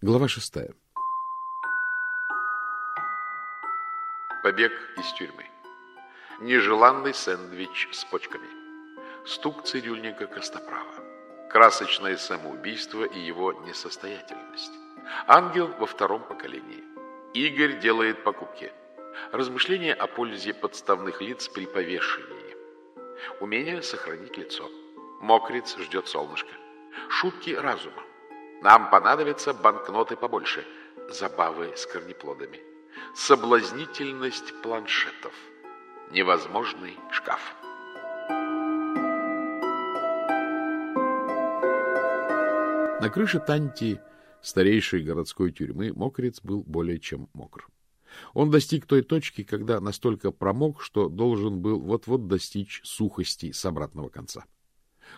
Глава шестая. Побег из тюрьмы. Нежеланный сэндвич с почками. Стук цирюльника Костоправа. Красочное самоубийство и его несостоятельность. Ангел во втором поколении. Игорь делает покупки. Размышления о пользе подставных лиц при повешении. Умение сохранить лицо. Мокриц ждет солнышко. Шутки разума. Нам понадобятся банкноты побольше. Забавы с корнеплодами. Соблазнительность планшетов. Невозможный шкаф. На крыше Танти, старейшей городской тюрьмы, мокрец был более чем мокр. Он достиг той точки, когда настолько промок, что должен был вот-вот достичь сухости с обратного конца.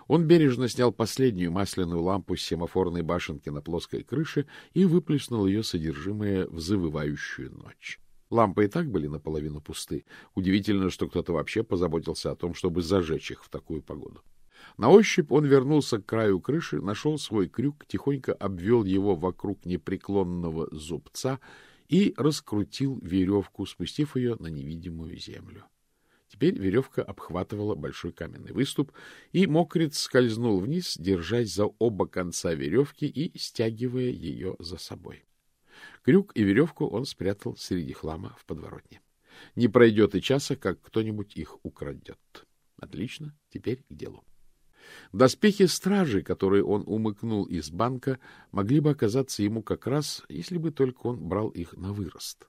Он бережно снял последнюю масляную лампу с семафорной башенки на плоской крыше и выплеснул ее содержимое в завывающую ночь. Лампы и так были наполовину пусты. Удивительно, что кто-то вообще позаботился о том, чтобы зажечь их в такую погоду. На ощупь он вернулся к краю крыши, нашел свой крюк, тихонько обвел его вокруг непреклонного зубца и раскрутил веревку, спустив ее на невидимую землю. Теперь веревка обхватывала большой каменный выступ, и мокрец скользнул вниз, держась за оба конца веревки и стягивая ее за собой. Крюк и веревку он спрятал среди хлама в подворотне. Не пройдет и часа, как кто-нибудь их украдет. Отлично, теперь к делу. Доспехи стражи, которые он умыкнул из банка, могли бы оказаться ему как раз, если бы только он брал их на вырост.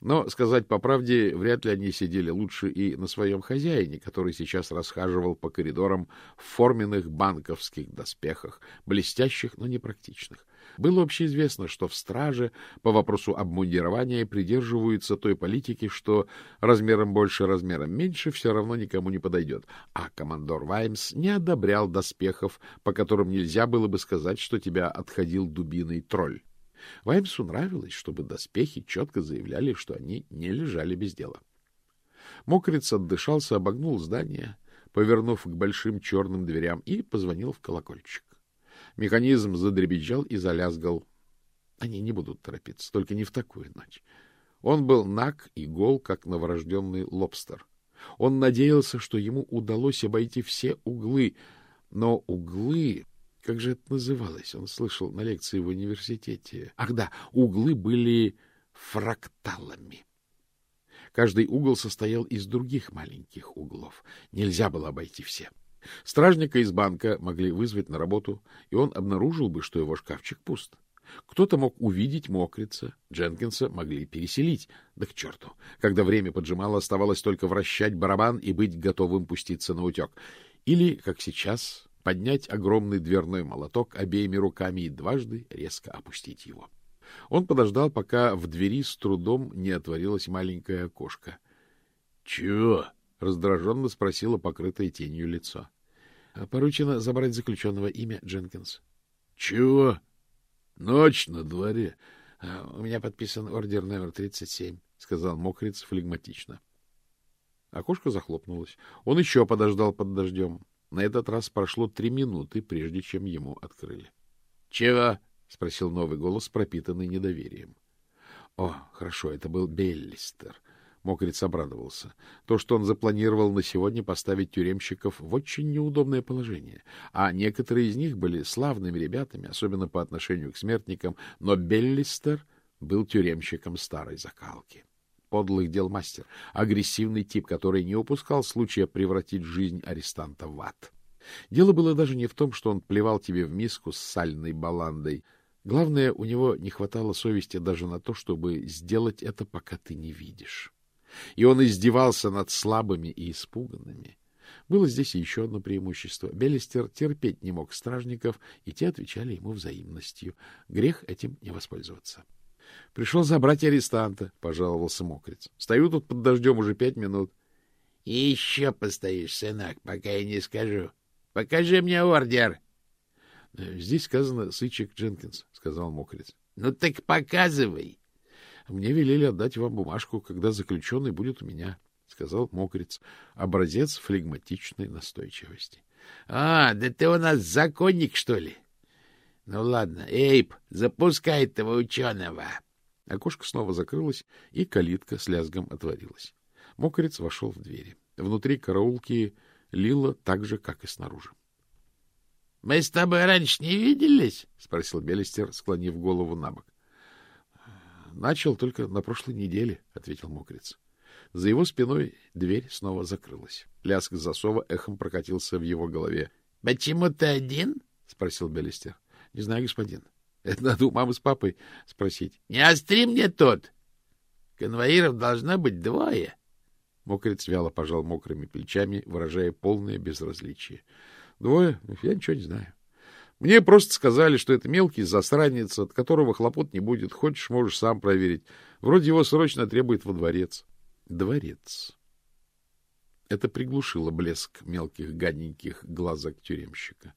Но, сказать по правде, вряд ли они сидели лучше и на своем хозяине, который сейчас расхаживал по коридорам в форменных банковских доспехах, блестящих, но непрактичных. Было общеизвестно, что в страже по вопросу обмундирования придерживаются той политики, что размером больше, размером меньше все равно никому не подойдет, а командор Ваймс не одобрял доспехов, по которым нельзя было бы сказать, что тебя отходил дубиной тролль. Ваймсу нравилось, чтобы доспехи четко заявляли, что они не лежали без дела. Мокрец отдышался, обогнул здание, повернув к большим черным дверям, и позвонил в колокольчик. Механизм задребезжал и залязгал. Они не будут торопиться, только не в такую ночь. Он был наг и гол, как новорожденный лобстер. Он надеялся, что ему удалось обойти все углы, но углы как же это называлось? Он слышал на лекции в университете. Ах да, углы были фракталами. Каждый угол состоял из других маленьких углов. Нельзя было обойти все. Стражника из банка могли вызвать на работу, и он обнаружил бы, что его шкафчик пуст. Кто-то мог увидеть мокрица, Дженкинса могли переселить. Да к черту! Когда время поджимало, оставалось только вращать барабан и быть готовым пуститься на утек. Или, как сейчас, поднять огромный дверной молоток обеими руками и дважды резко опустить его. Он подождал, пока в двери с трудом не отворилось маленькое окошко. — Чего? — раздраженно спросило покрытое тенью лицо. — Поручено забрать заключенного имя Дженкинс. — Чего? — Ночь на дворе. — У меня подписан ордер номер 37, — сказал мокрец флегматично. Окошко захлопнулось. Он еще подождал под дождем. На этот раз прошло три минуты, прежде чем ему открыли. — Чего? — спросил новый голос, пропитанный недоверием. О, хорошо, это был Беллистер. Мокриц обрадовался. То, что он запланировал на сегодня поставить тюремщиков в очень неудобное положение. А некоторые из них были славными ребятами, особенно по отношению к смертникам, но Беллистер был тюремщиком старой закалки подлых дел мастер, агрессивный тип, который не упускал случая превратить жизнь арестанта в ад. Дело было даже не в том, что он плевал тебе в миску с сальной баландой. Главное, у него не хватало совести даже на то, чтобы сделать это, пока ты не видишь. И он издевался над слабыми и испуганными. Было здесь еще одно преимущество. Беллистер терпеть не мог стражников, и те отвечали ему взаимностью. Грех этим не воспользоваться. — Пришел забрать арестанта, — пожаловался мокрец. — Стою тут под дождем уже пять минут. — И еще постоишь, сынок, пока я не скажу. Покажи мне ордер. — Здесь сказано Сычек Дженкинс, — сказал мокрец. — Ну так показывай. — Мне велели отдать вам бумажку, когда заключенный будет у меня, — сказал мокрец, образец флегматичной настойчивости. — А, да ты у нас законник, что ли? — Ну ладно, Эйп, запускай этого ученого. Окошко снова закрылось, и калитка с лязгом отворилась. Мокрец вошел в двери. Внутри караулки лило так же, как и снаружи. — Мы с тобой раньше не виделись? — спросил Белистер, склонив голову на бок. — Начал только на прошлой неделе, — ответил Мокрец. За его спиной дверь снова закрылась. Лязг засова эхом прокатился в его голове. — Почему ты один? — спросил Белистер. — Не знаю, господин. Это надо у мамы с папой спросить. — Не остри мне тут! Конвоиров должно быть двое. Мокрец вяло пожал мокрыми плечами, выражая полное безразличие. Двое? Я ничего не знаю. Мне просто сказали, что это мелкий засранец, от которого хлопот не будет. Хочешь, можешь сам проверить. Вроде его срочно требует во дворец. Дворец. Это приглушило блеск мелких гаденьких глазок тюремщика.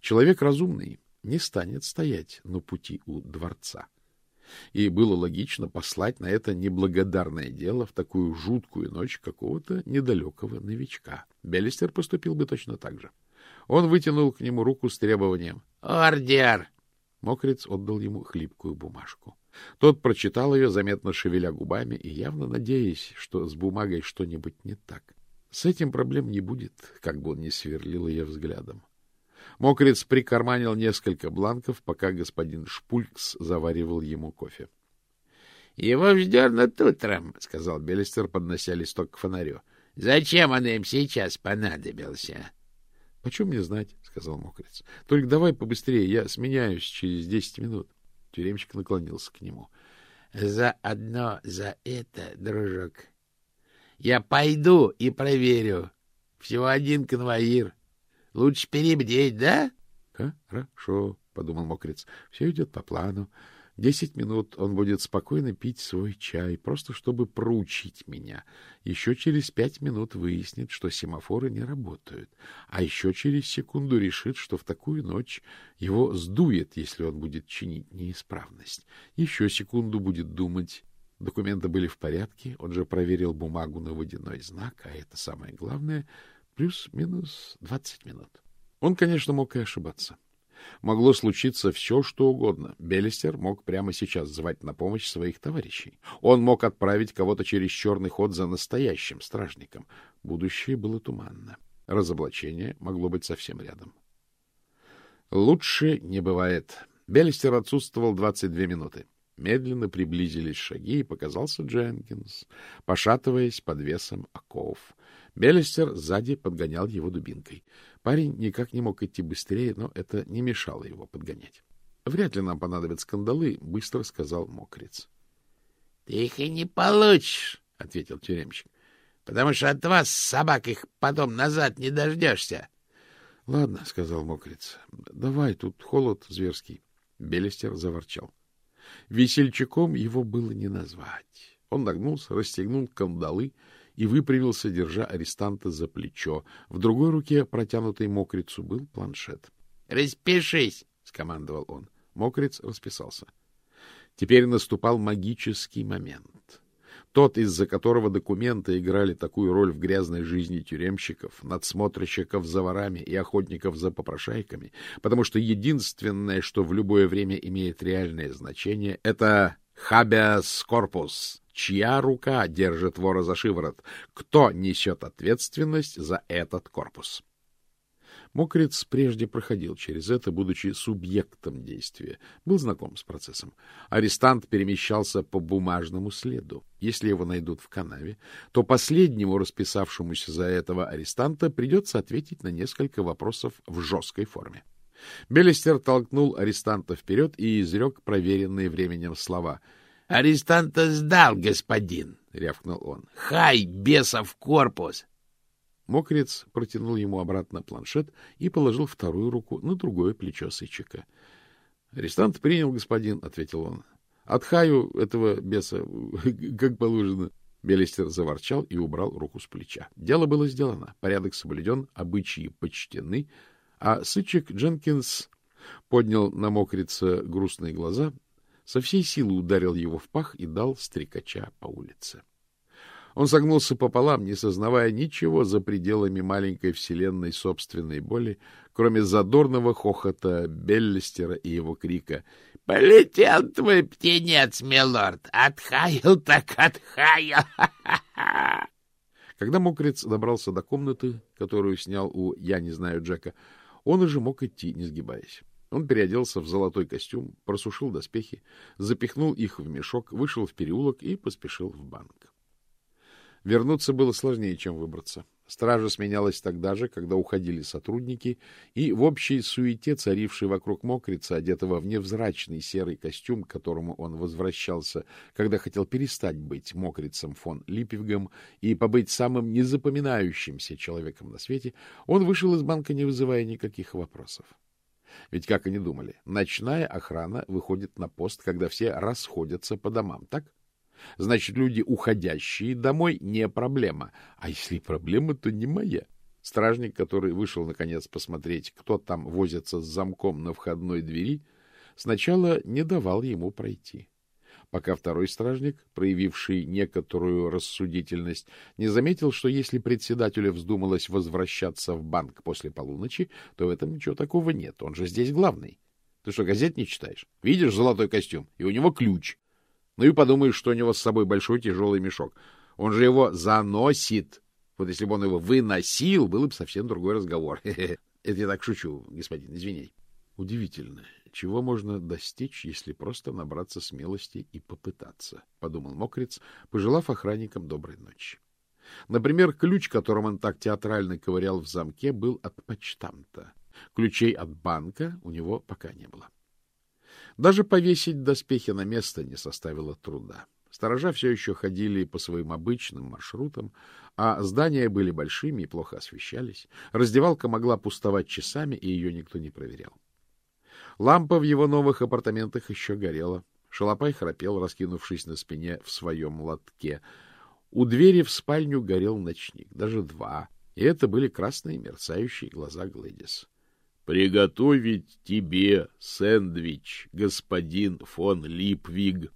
Человек разумный не станет стоять на пути у дворца. И было логично послать на это неблагодарное дело в такую жуткую ночь какого-то недалекого новичка. Беллистер поступил бы точно так же. Он вытянул к нему руку с требованием. «Ордер!» Мокрец отдал ему хлипкую бумажку. Тот прочитал ее, заметно шевеля губами и явно надеясь, что с бумагой что-нибудь не так. С этим проблем не будет, как бы он ни сверлил ее взглядом. Мокрец прикарманил несколько бланков, пока господин Шпулькс заваривал ему кофе. — Его вздернут утром, — сказал Беллистер, поднося листок к фонарю. — Зачем он им сейчас понадобился? — Почем мне знать, — сказал Мокрец. — Только давай побыстрее, я сменяюсь через десять минут. Тюремщик наклонился к нему. — За одно за это, дружок. Я пойду и проверю. Всего один конвоир. Лучше перебдеть, да? — Хорошо, — подумал Мокрец. — Все идет по плану. Десять минут он будет спокойно пить свой чай, просто чтобы проучить меня. Еще через пять минут выяснит, что семафоры не работают. А еще через секунду решит, что в такую ночь его сдует, если он будет чинить неисправность. Еще секунду будет думать. Документы были в порядке, он же проверил бумагу на водяной знак, а это самое главное — плюс-минус двадцать минут. Он, конечно, мог и ошибаться. Могло случиться все, что угодно. Беллистер мог прямо сейчас звать на помощь своих товарищей. Он мог отправить кого-то через черный ход за настоящим стражником. Будущее было туманно. Разоблачение могло быть совсем рядом. Лучше не бывает. Беллистер отсутствовал 22 минуты. Медленно приблизились шаги, и показался Дженкинс, пошатываясь под весом оков. Беллистер сзади подгонял его дубинкой. Парень никак не мог идти быстрее, но это не мешало его подгонять. — Вряд ли нам понадобятся скандалы, — быстро сказал мокрец. — Ты их и не получишь, — ответил тюремщик, — потому что от вас, собак, их потом назад не дождешься. — Ладно, — сказал мокрец, — давай, тут холод зверский. Белестер заворчал. Весельчаком его было не назвать. Он нагнулся, расстегнул кандалы и выпрямился, держа арестанта за плечо. В другой руке, протянутой мокрицу, был планшет. — Распишись! — скомандовал он. Мокриц расписался. Теперь наступал магический момент. Тот, из-за которого документы играли такую роль в грязной жизни тюремщиков, надсмотрщиков за ворами и охотников за попрошайками, потому что единственное, что в любое время имеет реальное значение, это «habeas corpus», Чья рука держит вора за шиворот? Кто несет ответственность за этот корпус? Мокрец прежде проходил через это, будучи субъектом действия, был знаком с процессом. Арестант перемещался по бумажному следу. Если его найдут в канаве, то последнему, расписавшемуся за этого арестанта, придется ответить на несколько вопросов в жесткой форме. Белестер толкнул арестанта вперед и изрек проверенные временем слова — Арестанта сдал, господин, — рявкнул он. — Хай, бесов корпус! Мокрец протянул ему обратно планшет и положил вторую руку на другое плечо сычика. — Арестант принял, господин, — ответил он. — Отхаю этого беса, как положено. Белистер заворчал и убрал руку с плеча. Дело было сделано, порядок соблюден, обычаи почтены, а сычик Дженкинс поднял на мокрица грустные глаза со всей силы ударил его в пах и дал стрекача по улице. Он согнулся пополам, не сознавая ничего за пределами маленькой вселенной собственной боли, кроме задорного хохота Беллистера и его крика «Полетел твой птенец, милорд! Отхаял так отхаял! Когда мокрец добрался до комнаты, которую снял у «Я не знаю Джека», он уже мог идти, не сгибаясь. Он переоделся в золотой костюм, просушил доспехи, запихнул их в мешок, вышел в переулок и поспешил в банк. Вернуться было сложнее, чем выбраться. Стража сменялась тогда же, когда уходили сотрудники, и в общей суете, царившей вокруг мокрица, одетого в невзрачный серый костюм, к которому он возвращался, когда хотел перестать быть мокрицем фон Липпингом и побыть самым незапоминающимся человеком на свете, он вышел из банка, не вызывая никаких вопросов. Ведь, как они думали, ночная охрана выходит на пост, когда все расходятся по домам, так? Значит, люди, уходящие домой, не проблема. А если проблема, то не моя. Стражник, который вышел, наконец, посмотреть, кто там возится с замком на входной двери, сначала не давал ему пройти. Пока второй стражник, проявивший некоторую рассудительность, не заметил, что если председателю вздумалось возвращаться в банк после полуночи, то в этом ничего такого нет. Он же здесь главный. Ты что, газет не читаешь? Видишь золотой костюм? И у него ключ. Ну и подумаешь, что у него с собой большой тяжелый мешок. Он же его заносит. Вот если бы он его выносил, был бы совсем другой разговор. Это я так шучу, господин, извини. Удивительно, чего можно достичь, если просто набраться смелости и попытаться, — подумал мокрец, пожелав охранникам доброй ночи. Например, ключ, которым он так театрально ковырял в замке, был от почтамта. Ключей от банка у него пока не было. Даже повесить доспехи на место не составило труда. Сторожа все еще ходили по своим обычным маршрутам, а здания были большими и плохо освещались. Раздевалка могла пустовать часами, и ее никто не проверял. Лампа в его новых апартаментах еще горела. Шалопай храпел, раскинувшись на спине в своем лотке. У двери в спальню горел ночник, даже два, и это были красные мерцающие глаза Глэдис приготовить тебе сэндвич, господин фон Липвиг.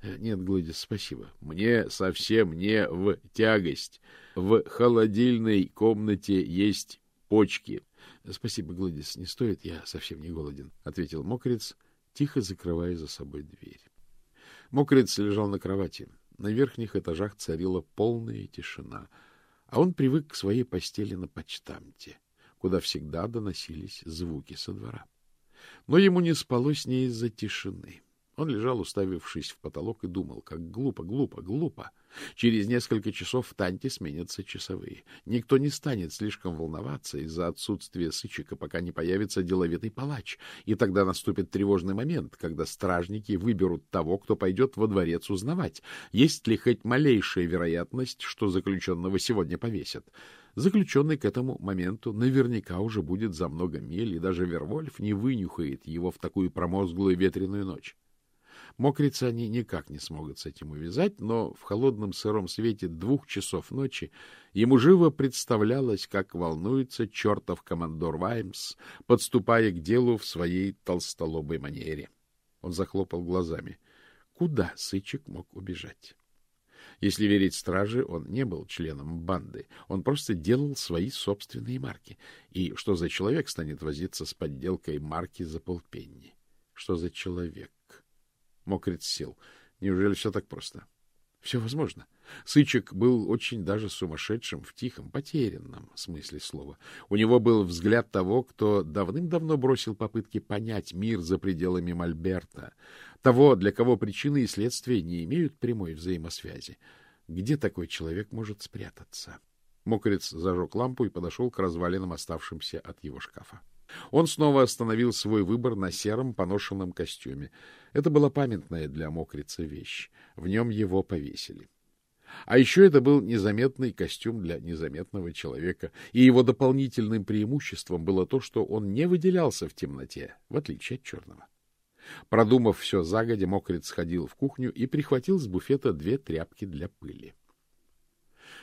Э, — Нет, Глодис, спасибо. Мне совсем не в тягость. В холодильной комнате есть почки. — Спасибо, Глодис, не стоит, я совсем не голоден, — ответил мокрец, тихо закрывая за собой дверь. Мокрец лежал на кровати. На верхних этажах царила полная тишина, а он привык к своей постели на почтамте куда всегда доносились звуки со двора. Но ему не спалось не из-за тишины. Он лежал, уставившись в потолок, и думал, как глупо, глупо, глупо. Через несколько часов в Танте сменятся часовые. Никто не станет слишком волноваться из-за отсутствия сычика, пока не появится деловитый палач. И тогда наступит тревожный момент, когда стражники выберут того, кто пойдет во дворец узнавать, есть ли хоть малейшая вероятность, что заключенного сегодня повесят. Заключенный к этому моменту наверняка уже будет за много миль, и даже Вервольф не вынюхает его в такую промозглую ветреную ночь. Мокрицы они никак не смогут с этим увязать, но в холодном сыром свете двух часов ночи ему живо представлялось, как волнуется чертов командор Ваймс, подступая к делу в своей толстолобой манере. Он захлопал глазами. Куда Сычек мог убежать? Если верить страже, он не был членом банды. Он просто делал свои собственные марки. И что за человек станет возиться с подделкой марки за полпенни? Что за человек? Мокрец сел. Неужели все так просто? Все возможно. Сычек был очень даже сумасшедшим в тихом, потерянном смысле слова. У него был взгляд того, кто давным-давно бросил попытки понять мир за пределами Мольберта, того, для кого причины и следствия не имеют прямой взаимосвязи. Где такой человек может спрятаться? Мокрец зажег лампу и подошел к развалинам, оставшимся от его шкафа. Он снова остановил свой выбор на сером поношенном костюме. Это была памятная для мокрица вещь. В нем его повесили. А еще это был незаметный костюм для незаметного человека, и его дополнительным преимуществом было то, что он не выделялся в темноте, в отличие от черного. Продумав все загодя, мокрец сходил в кухню и прихватил с буфета две тряпки для пыли.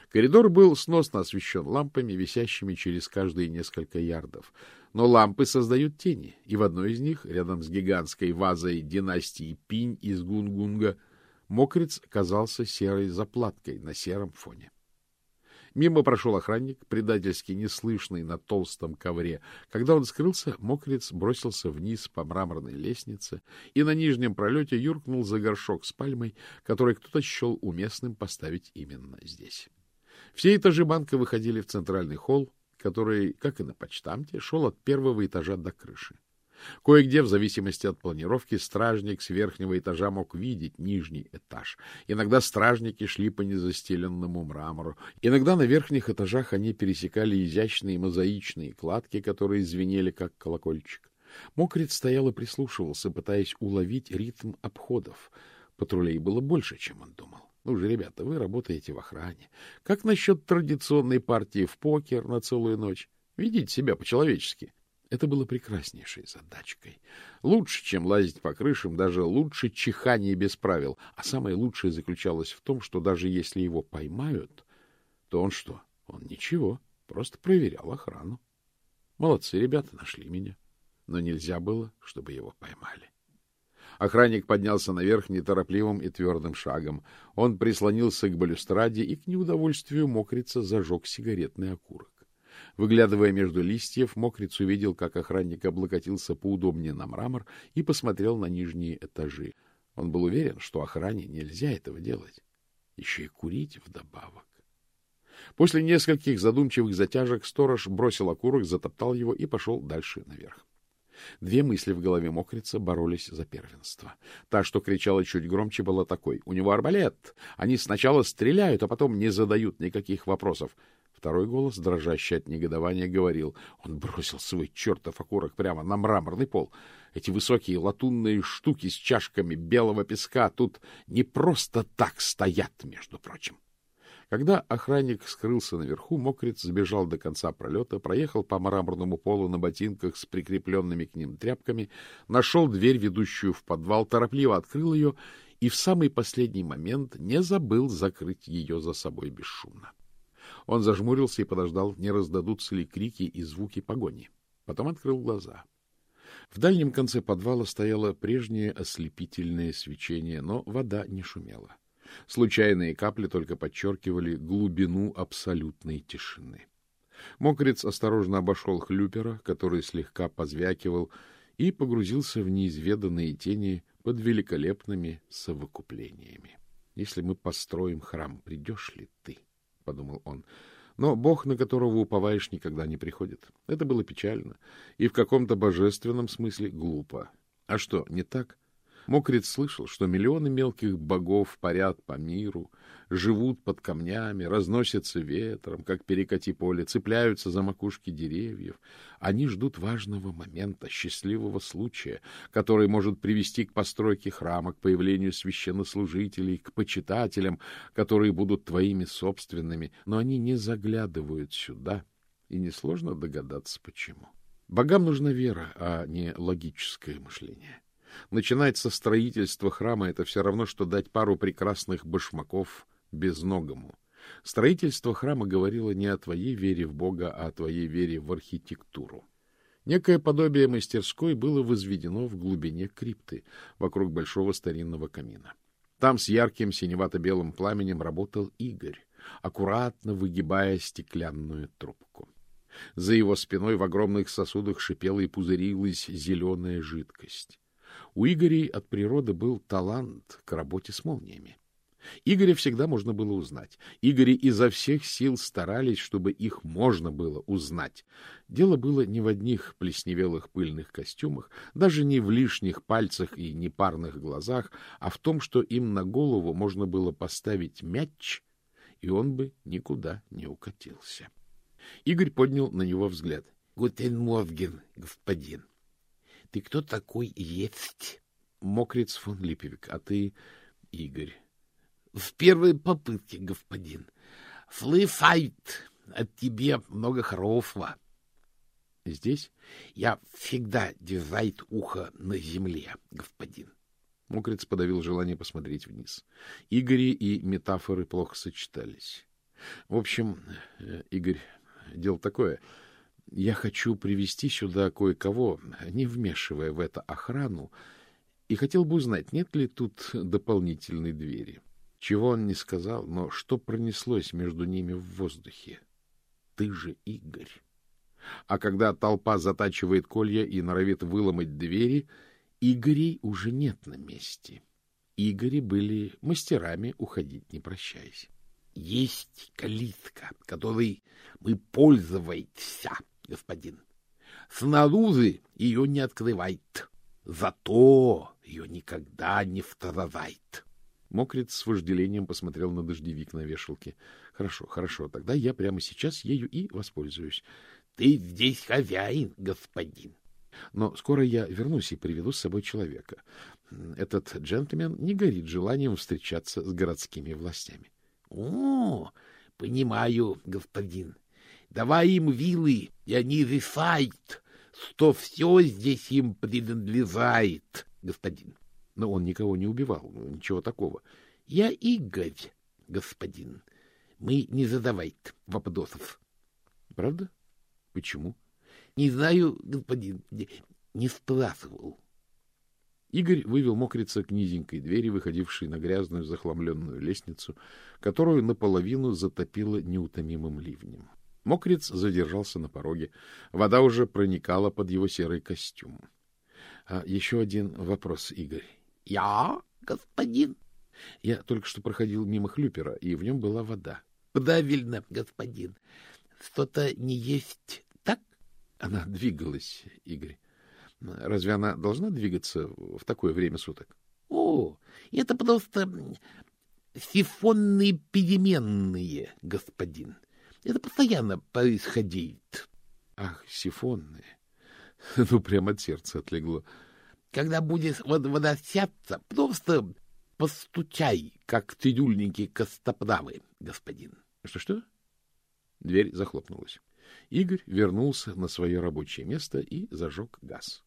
Коридор был сносно освещен лампами, висящими через каждые несколько ярдов. Но лампы создают тени, и в одной из них, рядом с гигантской вазой династии Пинь из Гунгунга, Мокриц казался серой заплаткой на сером фоне. Мимо прошел охранник, предательски неслышный на толстом ковре. Когда он скрылся, мокрец бросился вниз по мраморной лестнице и на нижнем пролете юркнул за горшок с пальмой, который кто-то счел уместным поставить именно здесь. Все этажи банка выходили в центральный холл, который, как и на почтамте, шел от первого этажа до крыши. Кое-где, в зависимости от планировки, стражник с верхнего этажа мог видеть нижний этаж. Иногда стражники шли по незастеленному мрамору. Иногда на верхних этажах они пересекали изящные мозаичные кладки, которые звенели, как колокольчик. Мокрит стоял и прислушивался, пытаясь уловить ритм обходов. Патрулей было больше, чем он думал. Ну же, ребята, вы работаете в охране. Как насчет традиционной партии в покер на целую ночь? Ведите себя по-человечески. Это было прекраснейшей задачкой. Лучше, чем лазить по крышам, даже лучше чихание без правил. А самое лучшее заключалось в том, что даже если его поймают, то он что? Он ничего, просто проверял охрану. Молодцы ребята, нашли меня. Но нельзя было, чтобы его поймали. Охранник поднялся наверх неторопливым и твердым шагом. Он прислонился к балюстраде и, к неудовольствию мокрица, зажег сигаретный окурок. Выглядывая между листьев, мокриц увидел, как охранник облокотился поудобнее на мрамор и посмотрел на нижние этажи. Он был уверен, что охране нельзя этого делать. Еще и курить вдобавок. После нескольких задумчивых затяжек сторож бросил окурок, затоптал его и пошел дальше наверх. Две мысли в голове мокрица боролись за первенство. Та, что кричала чуть громче, была такой. У него арбалет. Они сначала стреляют, а потом не задают никаких вопросов. Второй голос, дрожащий от негодования, говорил. Он бросил свой чертов окурок прямо на мраморный пол. Эти высокие латунные штуки с чашками белого песка тут не просто так стоят, между прочим. Когда охранник скрылся наверху, мокрец сбежал до конца пролета, проехал по мраморному полу на ботинках с прикрепленными к ним тряпками, нашел дверь, ведущую в подвал, торопливо открыл ее и в самый последний момент не забыл закрыть ее за собой бесшумно. Он зажмурился и подождал, не раздадутся ли крики и звуки погони. Потом открыл глаза. В дальнем конце подвала стояло прежнее ослепительное свечение, но вода не шумела. Случайные капли только подчеркивали глубину абсолютной тишины. Мокрец осторожно обошел хлюпера, который слегка позвякивал, и погрузился в неизведанные тени под великолепными совокуплениями. Если мы построим храм, придешь ли ты? подумал он. Но Бог, на которого уповаешь, никогда не приходит. Это было печально и в каком-то божественном смысле глупо. А что, не так? Мокрец слышал, что миллионы мелких богов парят по миру, живут под камнями, разносятся ветром, как перекати поле, цепляются за макушки деревьев. Они ждут важного момента, счастливого случая, который может привести к постройке храма, к появлению священнослужителей, к почитателям, которые будут твоими собственными, но они не заглядывают сюда, и несложно догадаться, почему. Богам нужна вера, а не логическое мышление. Начинать со строительства храма — это все равно, что дать пару прекрасных башмаков безногому. Строительство храма говорило не о твоей вере в Бога, а о твоей вере в архитектуру. Некое подобие мастерской было возведено в глубине крипты, вокруг большого старинного камина. Там с ярким синевато-белым пламенем работал Игорь, аккуратно выгибая стеклянную трубку. За его спиной в огромных сосудах шипела и пузырилась зеленая жидкость. У Игорей от природы был талант к работе с молниями. Игоря всегда можно было узнать. Игори изо всех сил старались, чтобы их можно было узнать. Дело было не в одних плесневелых пыльных костюмах, даже не в лишних пальцах и непарных глазах, а в том, что им на голову можно было поставить мяч, и он бы никуда не укатился. Игорь поднял на него взгляд. — Guten Morgen, господин. — Ты кто такой есть? — Мокриц фон Липовик, а ты Игорь. — В первой попытке, господин. Флыфайт, от тебе много хорошего. — Здесь? — Я всегда держает ухо на земле, господин. Мокриц подавил желание посмотреть вниз. Игори и метафоры плохо сочетались. В общем, э, Игорь, дело такое — я хочу привести сюда кое-кого, не вмешивая в это охрану, и хотел бы узнать, нет ли тут дополнительной двери. Чего он не сказал, но что пронеслось между ними в воздухе? Ты же Игорь. А когда толпа затачивает колья и норовит выломать двери, Игорей уже нет на месте. Игори были мастерами уходить, не прощаясь. Есть калитка, которой мы пользуемся, господин. Снаружи ее не открывает, зато ее никогда не второвает. Мокрец с вожделением посмотрел на дождевик на вешалке. — Хорошо, хорошо, тогда я прямо сейчас ею и воспользуюсь. — Ты здесь хозяин, господин. Но скоро я вернусь и приведу с собой человека. Этот джентльмен не горит желанием встречаться с городскими властями. — О, понимаю, господин. Давай им вилы, и они решают, что все здесь им принадлежает, господин. Но он никого не убивал, ничего такого. — Я Игорь, господин. Мы не задавает вопросов. — Правда? Почему? — Не знаю, господин, не спрашивал. Игорь вывел мокрица к низенькой двери, выходившей на грязную захламленную лестницу, которую наполовину затопило неутомимым ливнем. Мокриц задержался на пороге. Вода уже проникала под его серый костюм. А еще один вопрос, Игорь. — Я, господин? Я только что проходил мимо хлюпера, и в нем была вода. — Правильно, господин. Что-то не есть так? Она двигалась, Игорь. Разве она должна двигаться в такое время суток? — О, это просто сифонные переменные, господин. Это постоянно происходит. — Ах, сифонные. Ну, прямо от сердца отлегло. Когда будешь возвращаться, просто постучай, как цидюльники костоправы, господин. Что-что? Дверь захлопнулась. Игорь вернулся на свое рабочее место и зажег газ.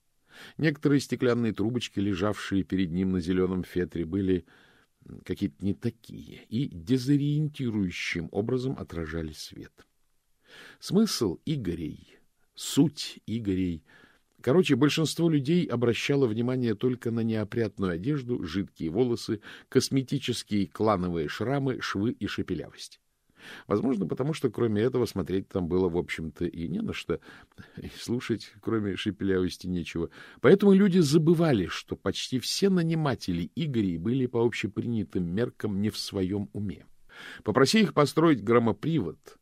Некоторые стеклянные трубочки, лежавшие перед ним на зеленом фетре, были какие-то не такие и дезориентирующим образом отражали свет. Смысл Игорей, суть Игорей — Короче, большинство людей обращало внимание только на неопрятную одежду, жидкие волосы, косметические клановые шрамы, швы и шепелявость. Возможно, потому что кроме этого смотреть там было, в общем-то, и не на что, и слушать, кроме шепелявости, нечего. Поэтому люди забывали, что почти все наниматели Игорей были по общепринятым меркам не в своем уме. Попроси их построить громопривод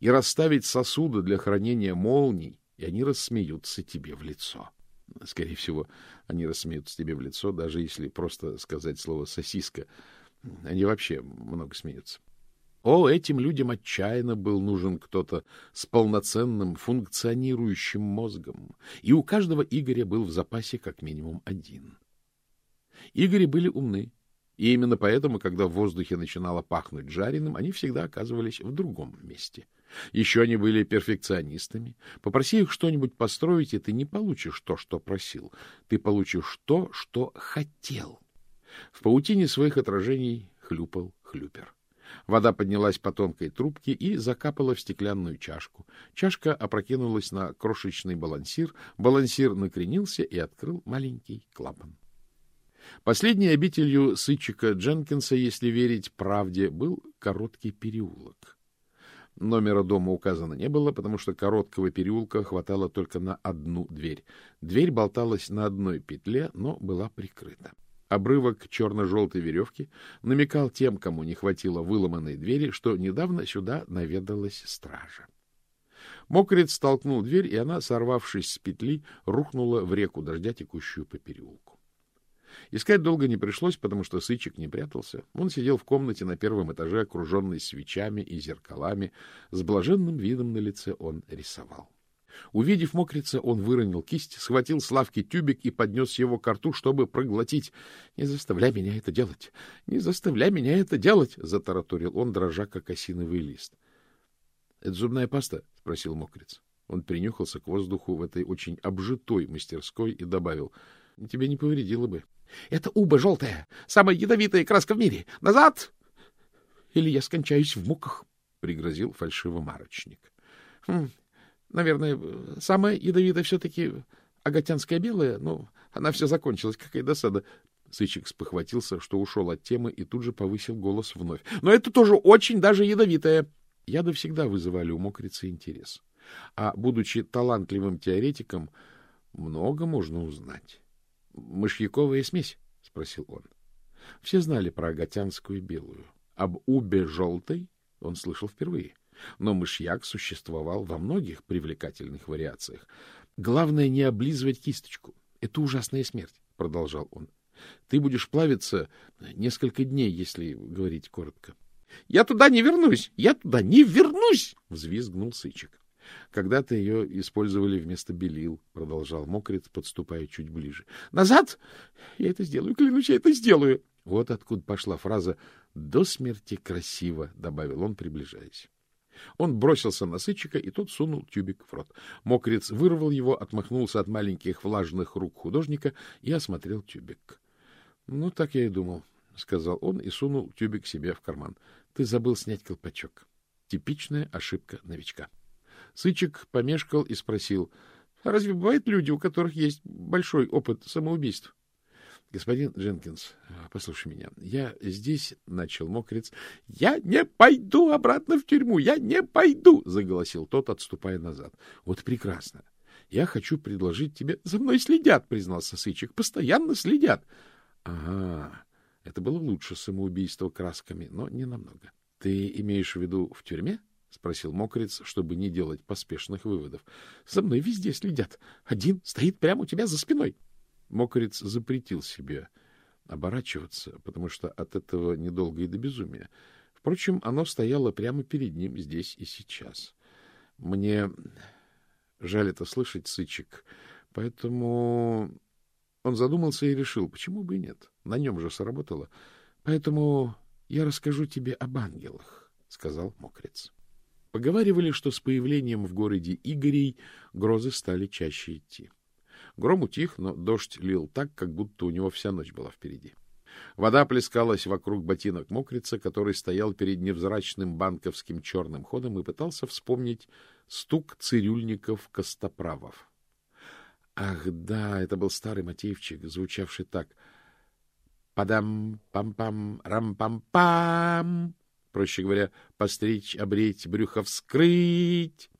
и расставить сосуды для хранения молний, и они рассмеются тебе в лицо. Скорее всего, они рассмеются тебе в лицо, даже если просто сказать слово «сосиска». Они вообще много смеются. О, этим людям отчаянно был нужен кто-то с полноценным функционирующим мозгом, и у каждого Игоря был в запасе как минимум один. Игори были умны, и именно поэтому, когда в воздухе начинало пахнуть жареным, они всегда оказывались в другом месте — еще они были перфекционистами. Попроси их что-нибудь построить, и ты не получишь то, что просил. Ты получишь то, что хотел. В паутине своих отражений хлюпал хлюпер. Вода поднялась по тонкой трубке и закапала в стеклянную чашку. Чашка опрокинулась на крошечный балансир, балансир накренился и открыл маленький клапан. Последней обителью сытчика Дженкинса, если верить правде, был короткий переулок. Номера дома указано не было, потому что короткого переулка хватало только на одну дверь. Дверь болталась на одной петле, но была прикрыта. Обрывок черно-желтой веревки намекал тем, кому не хватило выломанной двери, что недавно сюда наведалась стража. Мокрец столкнул дверь, и она, сорвавшись с петли, рухнула в реку дождя, текущую по переулку. Искать долго не пришлось, потому что Сычек не прятался. Он сидел в комнате на первом этаже, окруженный свечами и зеркалами. С блаженным видом на лице он рисовал. Увидев мокрица, он выронил кисть, схватил с лавки тюбик и поднес его к рту, чтобы проглотить. — Не заставляй меня это делать! Не заставляй меня это делать! — затараторил он, дрожа, как осиновый лист. — Это зубная паста? — спросил мокриц. Он принюхался к воздуху в этой очень обжитой мастерской и добавил. — Тебе не повредило бы. — Это уба желтая, самая ядовитая краска в мире. Назад! Или я скончаюсь в муках, — пригрозил фальшивомарочник. Хм, наверное, самая ядовитая все-таки агатянская белая, но Она все закончилась. Какая досада. Сычик спохватился, что ушел от темы, и тут же повысил голос вновь. Но это тоже очень даже ядовитое. Яды всегда вызывали у мокрицы интерес. А, будучи талантливым теоретиком, много можно узнать. — Мышьяковая смесь? — спросил он. Все знали про агатянскую белую. Об убе желтой он слышал впервые. Но мышьяк существовал во многих привлекательных вариациях. Главное не облизывать кисточку. Это ужасная смерть, — продолжал он. Ты будешь плавиться несколько дней, если говорить коротко. — Я туда не вернусь! Я туда не вернусь! — взвизгнул Сычек. — Когда-то ее использовали вместо белил, — продолжал мокрец, подступая чуть ближе. — Назад! Я это сделаю, клянусь, я это сделаю! Вот откуда пошла фраза «до смерти красиво», — добавил он, приближаясь. Он бросился на сычика, и тот сунул тюбик в рот. Мокрец вырвал его, отмахнулся от маленьких влажных рук художника и осмотрел тюбик. — Ну, так я и думал, — сказал он и сунул тюбик себе в карман. — Ты забыл снять колпачок. Типичная ошибка новичка. Сычик помешкал и спросил, — А разве бывают люди, у которых есть большой опыт самоубийств? — Господин Дженкинс, послушай меня. Я здесь, — начал мокрец. — Я не пойду обратно в тюрьму! Я не пойду! — заголосил тот, отступая назад. — Вот прекрасно. Я хочу предложить тебе... — За мной следят, — признался Сычик. — Постоянно следят. — Ага, это было лучше самоубийства красками, но не намного. — Ты имеешь в виду в тюрьме? — спросил мокрец, чтобы не делать поспешных выводов. — За мной везде следят. Один стоит прямо у тебя за спиной. Мокрец запретил себе оборачиваться, потому что от этого недолго и до безумия. Впрочем, оно стояло прямо перед ним здесь и сейчас. Мне жаль это слышать, Сычик, поэтому он задумался и решил, почему бы и нет. На нем же сработало. Поэтому я расскажу тебе об ангелах, — сказал Мокрец. Поговаривали, что с появлением в городе Игорей грозы стали чаще идти. Гром утих, но дождь лил так, как будто у него вся ночь была впереди. Вода плескалась вокруг ботинок мокрица, который стоял перед невзрачным банковским черным ходом и пытался вспомнить стук цирюльников-костоправов. Ах, да, это был старый мотивчик, звучавший так. «Падам, пам-пам, рам-пам-пам!» Проще говоря, постричь, обреть, брюхо вскрыть.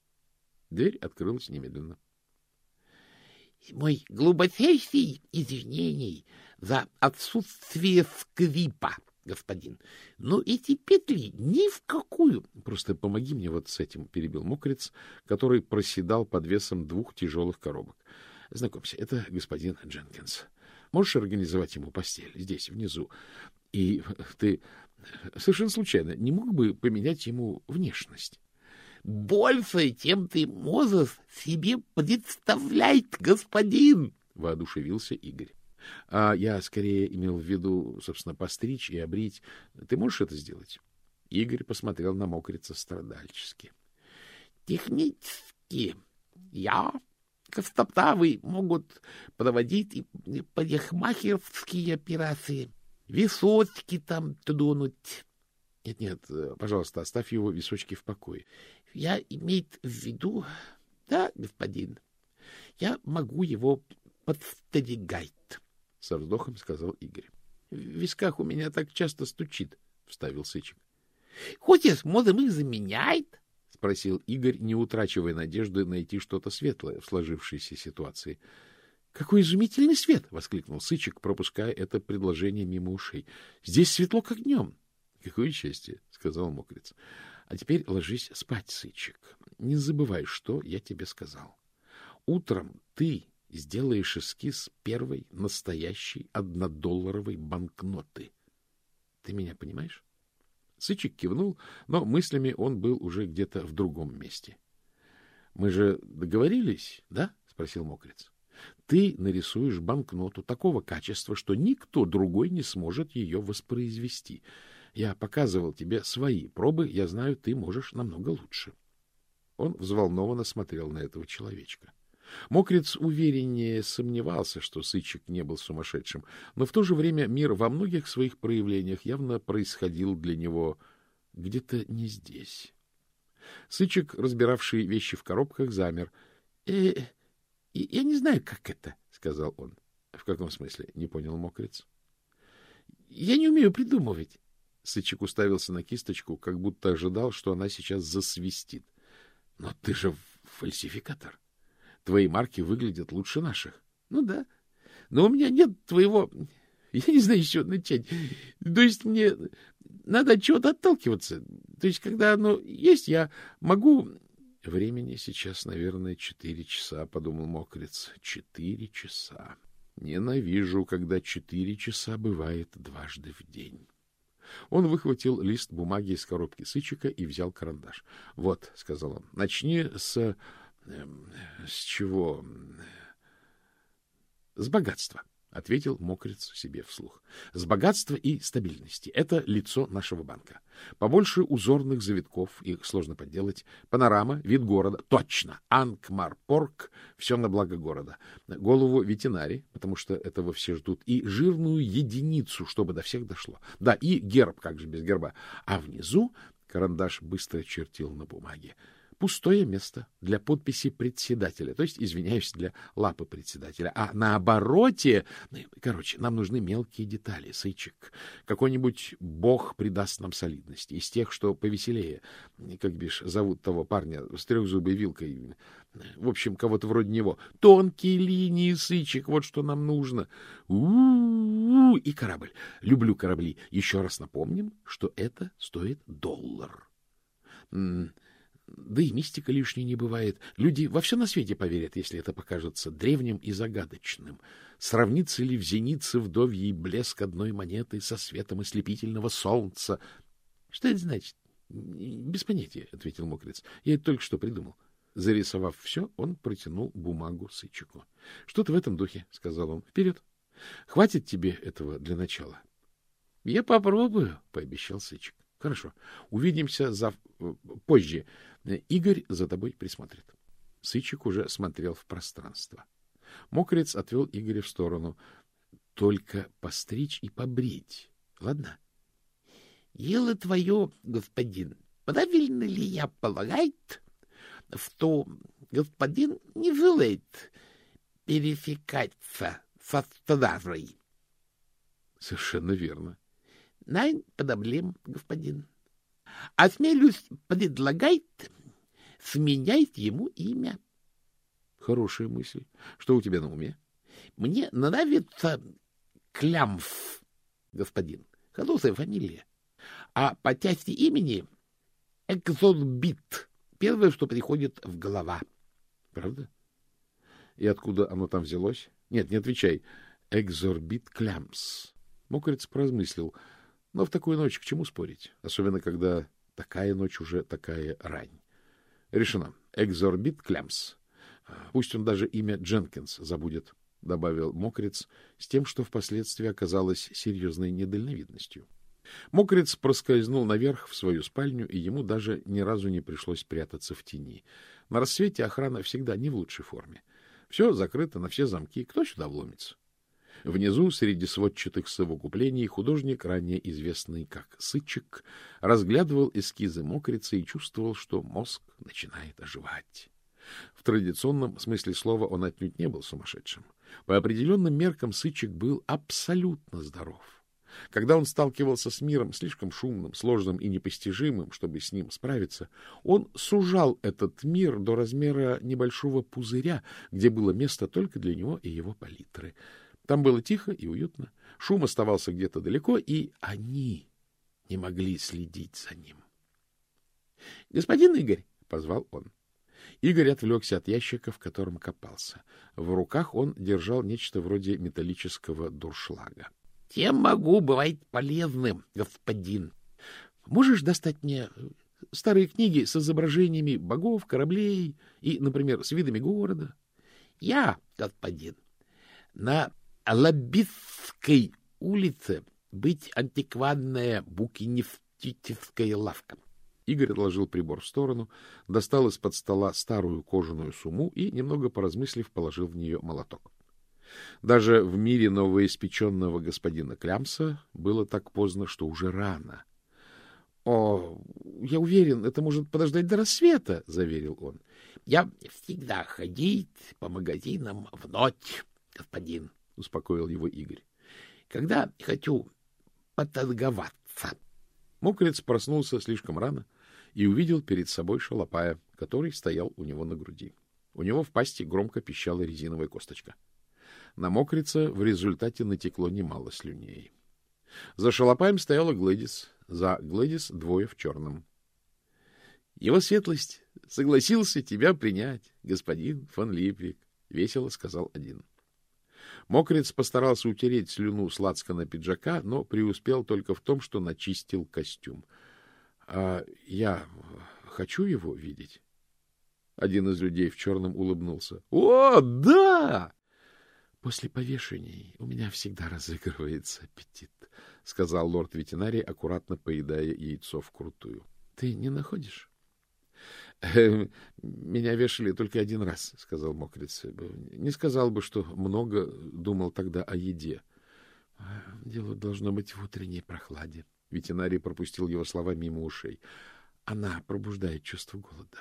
Дверь открылась немедленно мой глубочайший извинений за отсутствие скрипа, господин. Но эти петли ни в какую... — Просто помоги мне вот с этим, — перебил мокрец, который проседал под весом двух тяжелых коробок. — Знакомься, это господин Дженкинс. Можешь организовать ему постель здесь, внизу? И ты совершенно случайно не мог бы поменять ему внешность? Больше, чем ты можешь себе представлять, господин! — воодушевился Игорь. — А я скорее имел в виду, собственно, постричь и обрить. Ты можешь это сделать? Игорь посмотрел на мокрица страдальчески. — Технически я Костоправы могут проводить и парикмахерские операции. Височки там тронуть. Нет-нет, пожалуйста, оставь его височки в покое. Я имеет в виду... Да, господин, я могу его подстерегать, — со вздохом сказал Игорь. — В висках у меня так часто стучит, — вставил Сычек. — Хочешь, можем их заменять? — спросил Игорь, не утрачивая надежды найти что-то светлое в сложившейся ситуации. — Какой изумительный свет! — воскликнул Сычек, пропуская это предложение мимо ушей. — Здесь светло, как днем. — Какое счастье! — сказал мокрец. А теперь ложись спать, сычек. Не забывай, что я тебе сказал. Утром ты сделаешь эскиз первой настоящей однодолларовой банкноты. Ты меня понимаешь? Сычек кивнул, но мыслями он был уже где-то в другом месте. — Мы же договорились, да? — спросил Мокрец. — Ты нарисуешь банкноту такого качества, что никто другой не сможет ее воспроизвести. — я показывал тебе свои пробы, я знаю, ты можешь намного лучше. Он взволнованно смотрел на этого человечка. Мокрец увереннее сомневался, что Сычек не был сумасшедшим, но в то же время мир во многих своих проявлениях явно происходил для него где-то не здесь. Сычек, разбиравший вещи в коробках, замер. — Э, я не знаю, как это, — сказал он. В каком смысле? Не понял мокрец. Я не умею придумывать. Сычек уставился на кисточку, как будто ожидал, что она сейчас засвистит. Но ты же фальсификатор. Твои марки выглядят лучше наших. Ну да. Но у меня нет твоего... Я не знаю, с чего начать. То есть мне надо от чего-то отталкиваться. То есть, когда оно есть, я могу... Времени сейчас, наверное, четыре часа, — подумал мокрец. Четыре часа. Ненавижу, когда четыре часа бывает дважды в день. Он выхватил лист бумаги из коробки сычика и взял карандаш. — Вот, — сказал он, — начни с... Э, с чего? С богатства. — ответил мокрец себе вслух. С богатства и стабильности. Это лицо нашего банка. Побольше узорных завитков, их сложно подделать. Панорама, вид города. Точно. Анкмарпорг. Все на благо города. Голову ветеринарий, потому что этого все ждут. И жирную единицу, чтобы до всех дошло. Да, и герб, как же без герба. А внизу карандаш быстро чертил на бумаге пустое место для подписи председателя, то есть, извиняюсь, для лапы председателя. А на обороте, ну, короче, нам нужны мелкие детали, сычек. Какой-нибудь бог придаст нам солидности, из тех, что повеселее. Как бишь, зовут того парня с трехзубой вилкой. В общем, кого-то вроде него. Тонкие линии, сычек, вот что нам нужно. У-у-у, и корабль. Люблю корабли. Еще раз напомним, что это стоит доллар. Да и мистика лишней не бывает. Люди во все на свете поверят, если это покажется древним и загадочным. Сравнится ли в зенице вдовьей блеск одной монеты со светом ослепительного солнца? — Что это значит? — Без понятия, — ответил мокрец. — Я это только что придумал. Зарисовав все, он протянул бумагу Сычику. — Что-то в этом духе, — сказал он. — Вперед. Хватит тебе этого для начала? — Я попробую, — пообещал Сычик. — Хорошо. Увидимся за... Э, позже. Игорь за тобой присмотрит. Сычик уже смотрел в пространство. Мокрец отвел Игоря в сторону. — Только постричь и побрить. Ладно? — Дело твое, господин. Правильно ли я полагает, в то господин не желает перефикаться со старой? — Совершенно верно. — Найн проблем, господин. Осмелюсь предлагать сменяет ему имя. Хорошая мысль. Что у тебя на уме? Мне нравится Клямф, господин. Хорошая фамилия. А по части имени Экзорбит. Первое, что приходит в голова. Правда? И откуда оно там взялось? Нет, не отвечай. Экзорбит Клямс. Мокрец поразмыслил. Но в такую ночь к чему спорить? Особенно, когда такая ночь уже такая рань. Решено. Экзорбит Клямс. Пусть он даже имя Дженкинс забудет, — добавил Мокрец, с тем, что впоследствии оказалось серьезной недальновидностью. Мокрец проскользнул наверх в свою спальню, и ему даже ни разу не пришлось прятаться в тени. На рассвете охрана всегда не в лучшей форме. Все закрыто на все замки. Кто сюда вломится? Внизу, среди сводчатых совокуплений, художник, ранее известный как Сычек, разглядывал эскизы мокрицы и чувствовал, что мозг начинает оживать. В традиционном смысле слова он отнюдь не был сумасшедшим. По определенным меркам Сычек был абсолютно здоров. Когда он сталкивался с миром слишком шумным, сложным и непостижимым, чтобы с ним справиться, он сужал этот мир до размера небольшого пузыря, где было место только для него и его палитры — там было тихо и уютно. Шум оставался где-то далеко, и они не могли следить за ним. — Господин Игорь! — позвал он. Игорь отвлекся от ящика, в котором копался. В руках он держал нечто вроде металлического дуршлага. — Тем могу бывать полезным, господин. Можешь достать мне старые книги с изображениями богов, кораблей и, например, с видами города? — Я, господин. На Лоббистской улице быть антикварная букинистическая лавка. Игорь отложил прибор в сторону, достал из-под стола старую кожаную сумму и, немного поразмыслив, положил в нее молоток. Даже в мире новоиспеченного господина Клямса было так поздно, что уже рано. — О, я уверен, это может подождать до рассвета, — заверил он. — Я всегда ходить по магазинам в ночь, господин, — успокоил его Игорь. — Когда хочу поторговаться. Мокрец проснулся слишком рано и увидел перед собой шалопая, который стоял у него на груди. У него в пасти громко пищала резиновая косточка. На мокрица в результате натекло немало слюней. За шалопаем стояла Глэдис, за Глэдис двое в черном. — Его светлость согласился тебя принять, господин фон Липвик, — весело сказал один. Мокрец постарался утереть слюну с на пиджака, но преуспел только в том, что начистил костюм. — А я хочу его видеть? Один из людей в черном улыбнулся. — О, да! — После повешений у меня всегда разыгрывается аппетит, — сказал лорд-ветеринарий, аккуратно поедая яйцо вкрутую. — Ты не находишь? Меня вешали только один раз, — сказал мокрец. — Не сказал бы, что много думал тогда о еде. — Дело должно быть в утренней прохладе. Ветеринарий пропустил его слова мимо ушей. Она пробуждает чувство голода.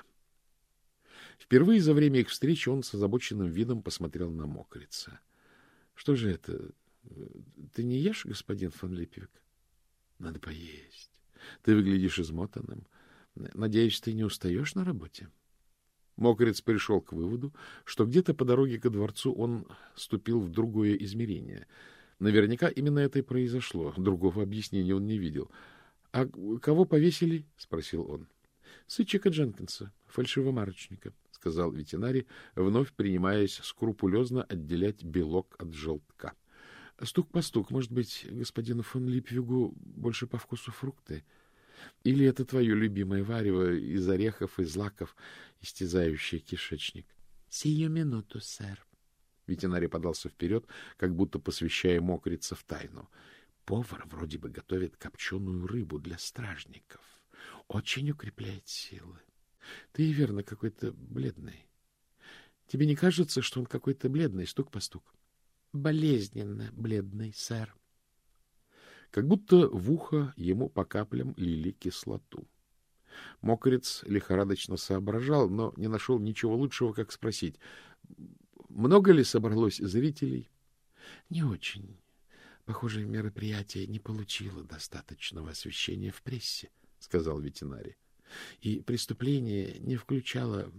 Впервые за время их встречи он с озабоченным видом посмотрел на мокрица. — Что же это? Ты не ешь, господин фон Липпевик? — Надо поесть. Ты выглядишь измотанным. Надеюсь, ты не устаешь на работе? Мокрец пришел к выводу, что где-то по дороге ко дворцу он ступил в другое измерение. Наверняка именно это и произошло. Другого объяснения он не видел. — А кого повесили? — спросил он. — Сычика Дженкинса, фальшивомарочника, — сказал ветеринарий, вновь принимаясь скрупулезно отделять белок от желтка. — Стук по стук, может быть, господину фон Липвигу больше по вкусу фрукты? — или это твое любимое варево из орехов и злаков, истязающее кишечник? — Сию минуту, сэр. Ветеринарий подался вперед, как будто посвящая мокрица в тайну. Повар вроде бы готовит копченую рыбу для стражников. Очень укрепляет силы. Ты, верно, какой-то бледный. Тебе не кажется, что он какой-то бледный, стук по стук? Болезненно бледный, сэр как будто в ухо ему по каплям лили кислоту. Мокрец лихорадочно соображал, но не нашел ничего лучшего, как спросить, много ли собралось зрителей? — Не очень. Похоже, мероприятие не получило достаточного освещения в прессе, — сказал ветеринарий. И преступление не включало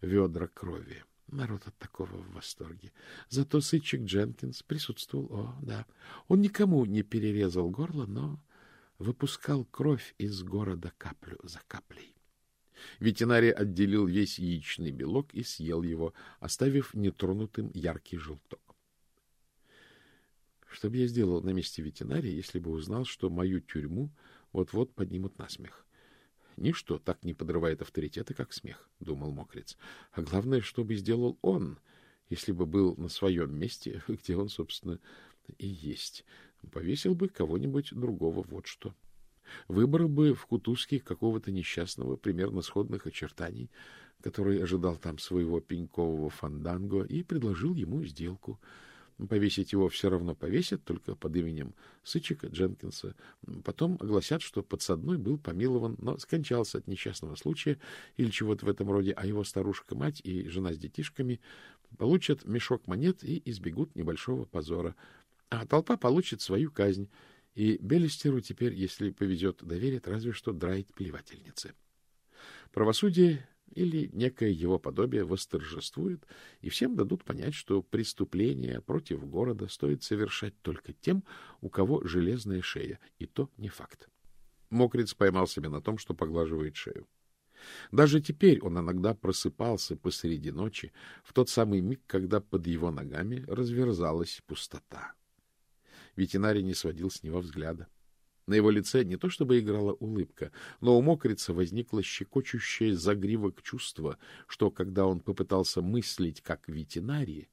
ведра крови. Народ от такого в восторге. Зато сычик Дженкинс присутствовал. О, да. Он никому не перерезал горло, но выпускал кровь из города каплю за каплей. Ветеринарий отделил весь яичный белок и съел его, оставив нетронутым яркий желток. Что бы я сделал на месте ветеринария, если бы узнал, что мою тюрьму вот-вот поднимут на смех? Ничто так не подрывает авторитета, как смех, — думал Мокриц. А главное, что бы сделал он, если бы был на своем месте, где он, собственно, и есть. Повесил бы кого-нибудь другого, вот что. Выбрал бы в Кутузке какого-то несчастного, примерно сходных очертаний, который ожидал там своего пенькового фанданго, и предложил ему сделку — Повесить его все равно повесят, только под именем Сычика Дженкинса. Потом огласят, что подсадной был помилован, но скончался от несчастного случая или чего-то в этом роде, а его старушка-мать и жена с детишками получат мешок монет и избегут небольшого позора. А толпа получит свою казнь, и Белистеру теперь, если повезет, доверят разве что драить плевательницы. Правосудие или некое его подобие восторжествует, и всем дадут понять, что преступление против города стоит совершать только тем, у кого железная шея, и то не факт. Мокриц поймал себя на том, что поглаживает шею. Даже теперь он иногда просыпался посреди ночи, в тот самый миг, когда под его ногами разверзалась пустота. Ветеринарий не сводил с него взгляда. На его лице не то чтобы играла улыбка, но у мокрица возникло щекочущее загривок чувство, что, когда он попытался мыслить как ветеринарий,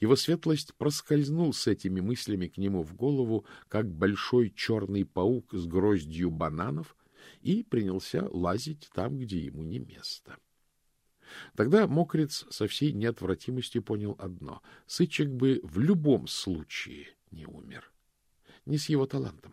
его светлость проскользнул с этими мыслями к нему в голову, как большой черный паук с гроздью бананов, и принялся лазить там, где ему не место. Тогда мокрец со всей неотвратимостью понял одно — Сычек бы в любом случае не умер. Не с его талантом.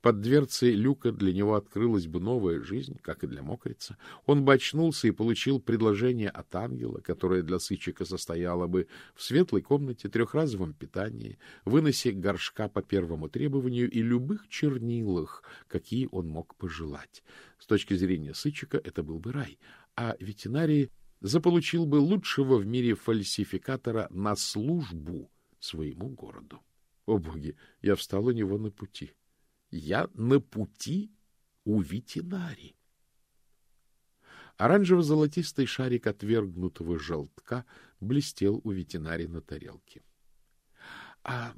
Под дверцей люка для него открылась бы новая жизнь, как и для мокрица. Он бы очнулся и получил предложение от ангела, которое для сычика состояло бы в светлой комнате, трехразовом питании, выносе горшка по первому требованию и любых чернилах, какие он мог пожелать. С точки зрения сычика это был бы рай, а ветеринарии заполучил бы лучшего в мире фальсификатора на службу своему городу. О, боги, я встал у него на пути. Я на пути у ветеринари. Оранжево-золотистый шарик отвергнутого желтка блестел у ветеринари на тарелке. — А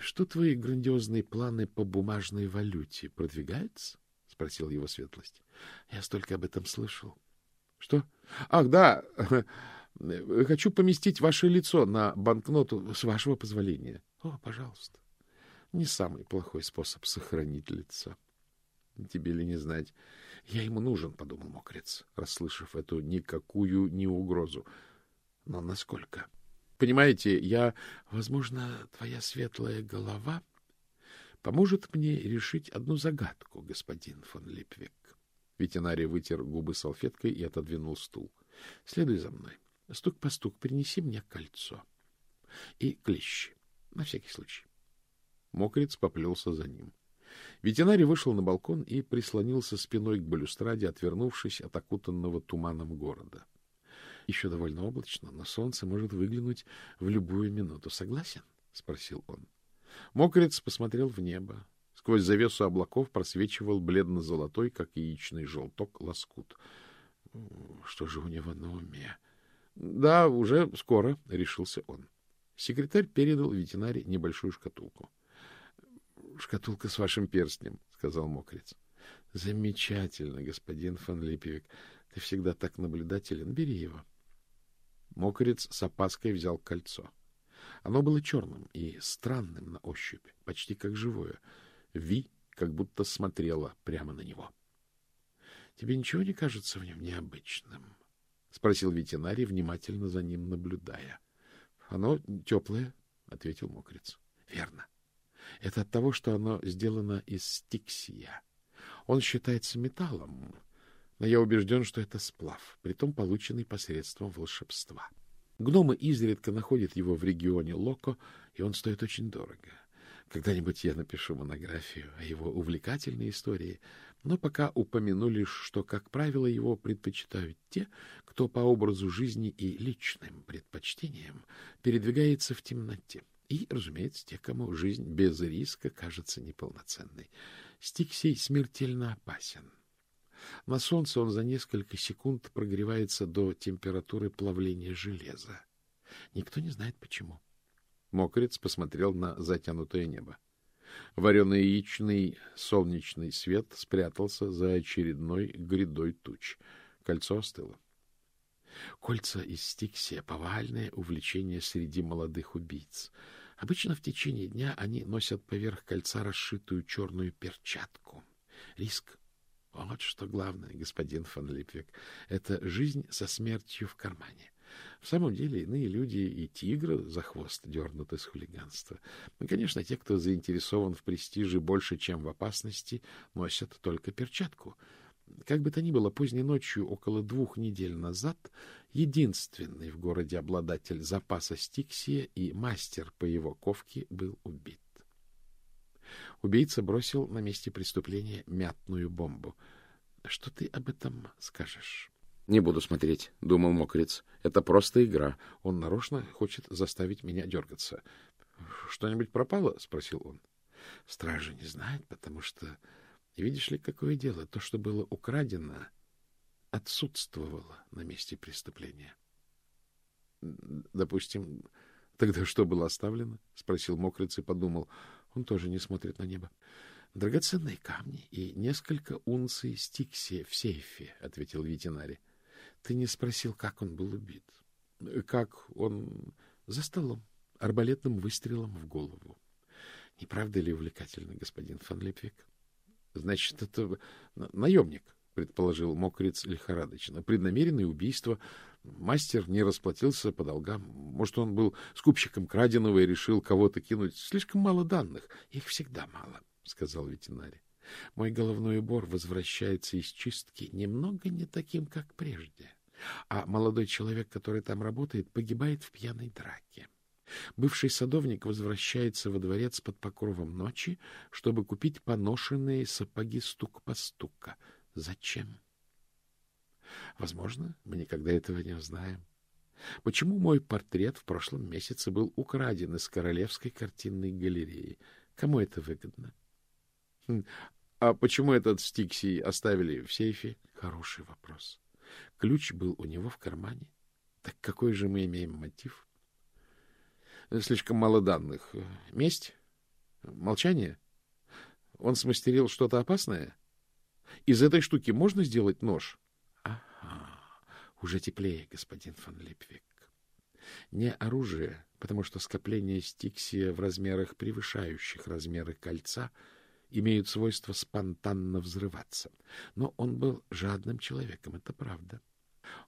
что твои грандиозные планы по бумажной валюте продвигаются? — спросил его светлость. — Я столько об этом слышал. — Что? Ах, да! Хочу поместить ваше лицо на банкноту, с вашего позволения. — О, пожалуйста. Не самый плохой способ сохранить лицо. Тебе ли не знать? Я ему нужен, — подумал мокрец, расслышав эту никакую не угрозу. Но насколько? Понимаете, я... Возможно, твоя светлая голова поможет мне решить одну загадку, господин фон Липвик. Ветеринарий вытер губы салфеткой и отодвинул стул. — Следуй за мной. Стук по стук, принеси мне кольцо. И клещи, на всякий случай. Мокрец поплелся за ним. Ветеринарий вышел на балкон и прислонился спиной к балюстраде, отвернувшись от окутанного туманом города. Еще довольно облачно, но солнце может выглянуть в любую минуту. Согласен? — спросил он. Мокрец посмотрел в небо. Сквозь завесу облаков просвечивал бледно-золотой, как яичный желток, лоскут. Что же у него на уме? — Да, уже скоро, — решился он. Секретарь передал ветеринаре небольшую шкатулку. — Шкатулка с вашим перстнем, — сказал мокрец. — Замечательно, господин фон Липевик. Ты всегда так наблюдателен. Бери его. Мокрец с опаской взял кольцо. Оно было черным и странным на ощупь, почти как живое. Ви как будто смотрела прямо на него. — Тебе ничего не кажется в нем необычным? — спросил ветеринарий, внимательно за ним наблюдая. — Оно теплое, — ответил мокрец. — Верно. Это от того, что оно сделано из стиксия. Он считается металлом, но я убежден, что это сплав, притом полученный посредством волшебства. Гномы изредка находят его в регионе Локо, и он стоит очень дорого. Когда-нибудь я напишу монографию о его увлекательной истории, но пока упомяну лишь, что, как правило, его предпочитают те, кто по образу жизни и личным предпочтениям передвигается в темноте. И, разумеется, те, кому жизнь без риска кажется неполноценной. Стиксий смертельно опасен. На солнце он за несколько секунд прогревается до температуры плавления железа. Никто не знает почему. Мокрец посмотрел на затянутое небо. Вареный яичный солнечный свет спрятался за очередной грядой туч. Кольцо остыло. Кольца из стиксия — повальное увлечение среди молодых убийц. Обычно в течение дня они носят поверх кольца расшитую черную перчатку. Риск. Вот что главное, господин фон Липвик. Это жизнь со смертью в кармане. В самом деле, иные люди и тигры за хвост дернут из хулиганства. Ну, конечно, те, кто заинтересован в престиже больше, чем в опасности, носят только перчатку — как бы то ни было, поздней ночью, около двух недель назад, единственный в городе обладатель запаса стиксия и мастер по его ковке был убит. Убийца бросил на месте преступления мятную бомбу. Что ты об этом скажешь? — Не буду смотреть, — думал мокрец. — Это просто игра. Он нарочно хочет заставить меня дергаться. — Что-нибудь пропало? — спросил он. — Стража не знает, потому что видишь ли, какое дело? То, что было украдено, отсутствовало на месте преступления. — Допустим, тогда что было оставлено? — спросил мокрец и подумал. Он тоже не смотрит на небо. — Драгоценные камни и несколько унций стиксия в сейфе, — ответил ветеринарий. — Ты не спросил, как он был убит. — Как он... За столом, арбалетным выстрелом в голову. Не правда ли увлекательно, господин фон Лепвик? —— Значит, это наемник, — предположил мокрец лихорадочно. Преднамеренное убийство. Мастер не расплатился по долгам. Может, он был скупщиком краденого и решил кого-то кинуть. Слишком мало данных. Их всегда мало, — сказал ветеринарий. Мой головной убор возвращается из чистки немного не таким, как прежде. А молодой человек, который там работает, погибает в пьяной драке. Бывший садовник возвращается во дворец под покровом ночи, чтобы купить поношенные сапоги стук по стука. Зачем? Возможно, мы никогда этого не узнаем. Почему мой портрет в прошлом месяце был украден из Королевской картинной галереи? Кому это выгодно? Хм, а почему этот Стикси оставили в сейфе? Хороший вопрос. Ключ был у него в кармане. Так какой же мы имеем мотив? Слишком мало данных. Месть? Молчание? Он смастерил что-то опасное? Из этой штуки можно сделать нож? Ага, уже теплее, господин фон Липвик. Не оружие, потому что скопления стиксия в размерах, превышающих размеры кольца, имеют свойство спонтанно взрываться. Но он был жадным человеком, это правда. —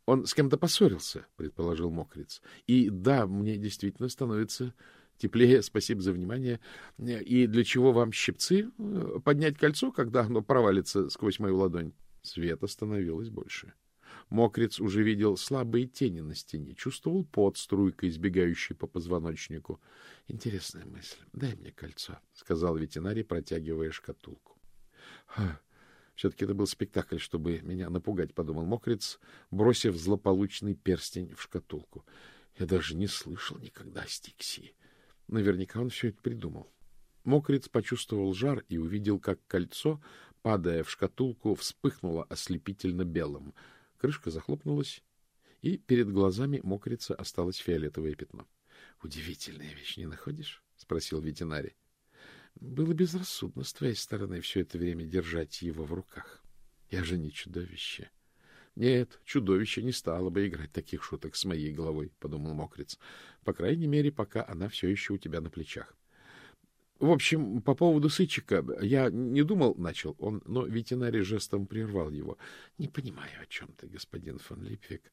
Он с кем-то поссорился, — предположил Мокриц. — И да, мне действительно становится теплее, спасибо за внимание. И для чего вам щипцы? Поднять кольцо, когда оно провалится сквозь мою ладонь? Света становилось больше. — Мокриц уже видел слабые тени на стене, чувствовал пот струйкой, избегающей по позвоночнику. — Интересная мысль. Дай мне кольцо, — сказал ветеринарий, протягивая шкатулку. — Все-таки это был спектакль, чтобы меня напугать, — подумал Мокриц, бросив злополучный перстень в шкатулку. Я даже не слышал никогда о Стиксии. Наверняка он все это придумал. Мокриц почувствовал жар и увидел, как кольцо, падая в шкатулку, вспыхнуло ослепительно белым — Крышка захлопнулась, и перед глазами мокрица осталось фиолетовое пятно. — Удивительная вещь, не находишь? — спросил ветеринарий. — Было безрассудно с твоей стороны все это время держать его в руках. Я же не чудовище. — Нет, чудовище не стало бы играть таких шуток с моей головой, — подумал мокриц. — По крайней мере, пока она все еще у тебя на плечах. В общем, по поводу сычика, я не думал, — начал он, но ветеринарий жестом прервал его. — Не понимаю, о чем ты, господин фон Липвик.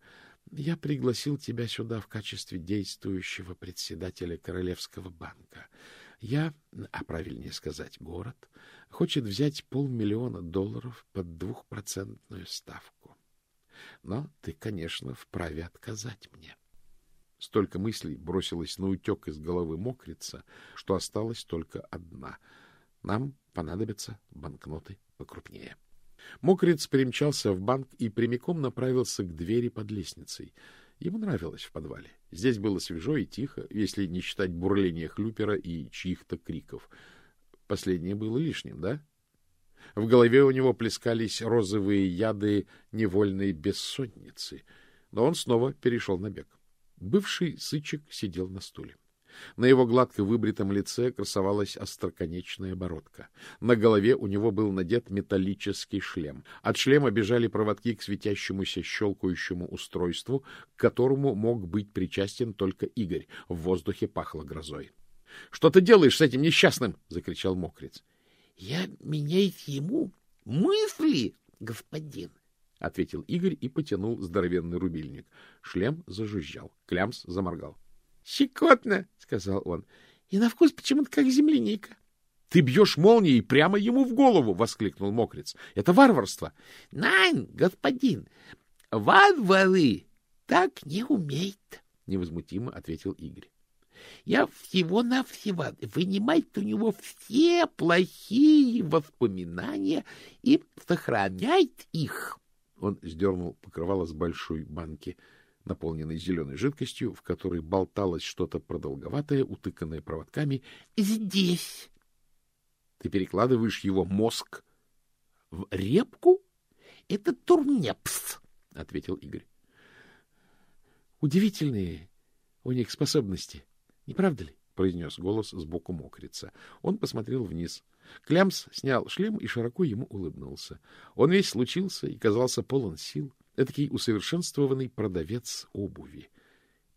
Я пригласил тебя сюда в качестве действующего председателя Королевского банка. Я, а правильнее сказать, город, хочет взять полмиллиона долларов под двухпроцентную ставку. Но ты, конечно, вправе отказать мне. Столько мыслей бросилось на утек из головы мокрица, что осталась только одна. Нам понадобятся банкноты покрупнее. Мокриц примчался в банк и прямиком направился к двери под лестницей. Ему нравилось в подвале. Здесь было свежо и тихо, если не считать бурления хлюпера и чьих-то криков. Последнее было лишним, да? В голове у него плескались розовые яды невольной бессонницы, но он снова перешел на бег. Бывший сычек сидел на стуле. На его гладко выбритом лице красовалась остроконечная бородка. На голове у него был надет металлический шлем. От шлема бежали проводки к светящемуся щелкающему устройству, к которому мог быть причастен только Игорь. В воздухе пахло грозой. — Что ты делаешь с этим несчастным? — закричал мокрец. — Я меняю ему мысли, господин ответил Игорь и потянул здоровенный рубильник. Шлем зажужжал, клямс заморгал. — Щекотно, — сказал он, — и на вкус почему-то как земляника. — Ты бьешь молнией прямо ему в голову! — воскликнул мокрец. — Это варварство! — Найн, господин, варвары так не умеют, — невозмутимо ответил Игорь. Я всего-навсего вынимать у него все плохие воспоминания и сохранять их. Он сдернул покрывало с большой банки, наполненной зеленой жидкостью, в которой болталось что-то продолговатое, утыканное проводками. — Здесь. — Ты перекладываешь его мозг в репку? — Это турнепс, — ответил Игорь. — Удивительные у них способности, не правда ли? — произнес голос сбоку мокрица. Он посмотрел вниз. Клямс снял шлем и широко ему улыбнулся. Он весь случился и казался полон сил. Этакий усовершенствованный продавец обуви.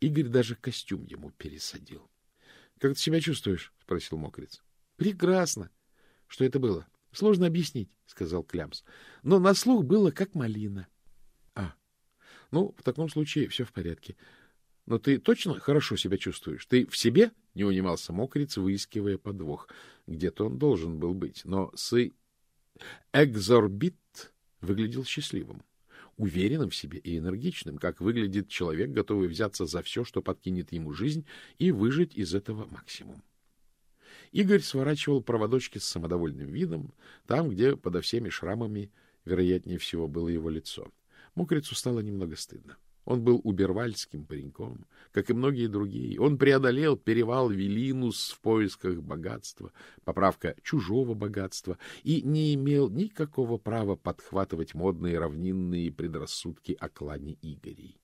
Игорь даже костюм ему пересадил. — Как ты себя чувствуешь? — спросил мокрец. — Прекрасно. — Что это было? — Сложно объяснить, — сказал Клямс. — Но на слух было как малина. — А, ну, в таком случае все в порядке. Но ты точно хорошо себя чувствуешь? Ты в себе? Не унимался мокрец, выискивая подвох. Где-то он должен был быть. Но сы... Экзорбит выглядел счастливым, уверенным в себе и энергичным, как выглядит человек, готовый взяться за все, что подкинет ему жизнь, и выжить из этого максимум. Игорь сворачивал проводочки с самодовольным видом, там, где подо всеми шрамами, вероятнее всего, было его лицо. Мокрицу стало немного стыдно. Он был убервальским пареньком, как и многие другие. Он преодолел перевал Велинус в поисках богатства, поправка чужого богатства, и не имел никакого права подхватывать модные равнинные предрассудки о клане Игорей.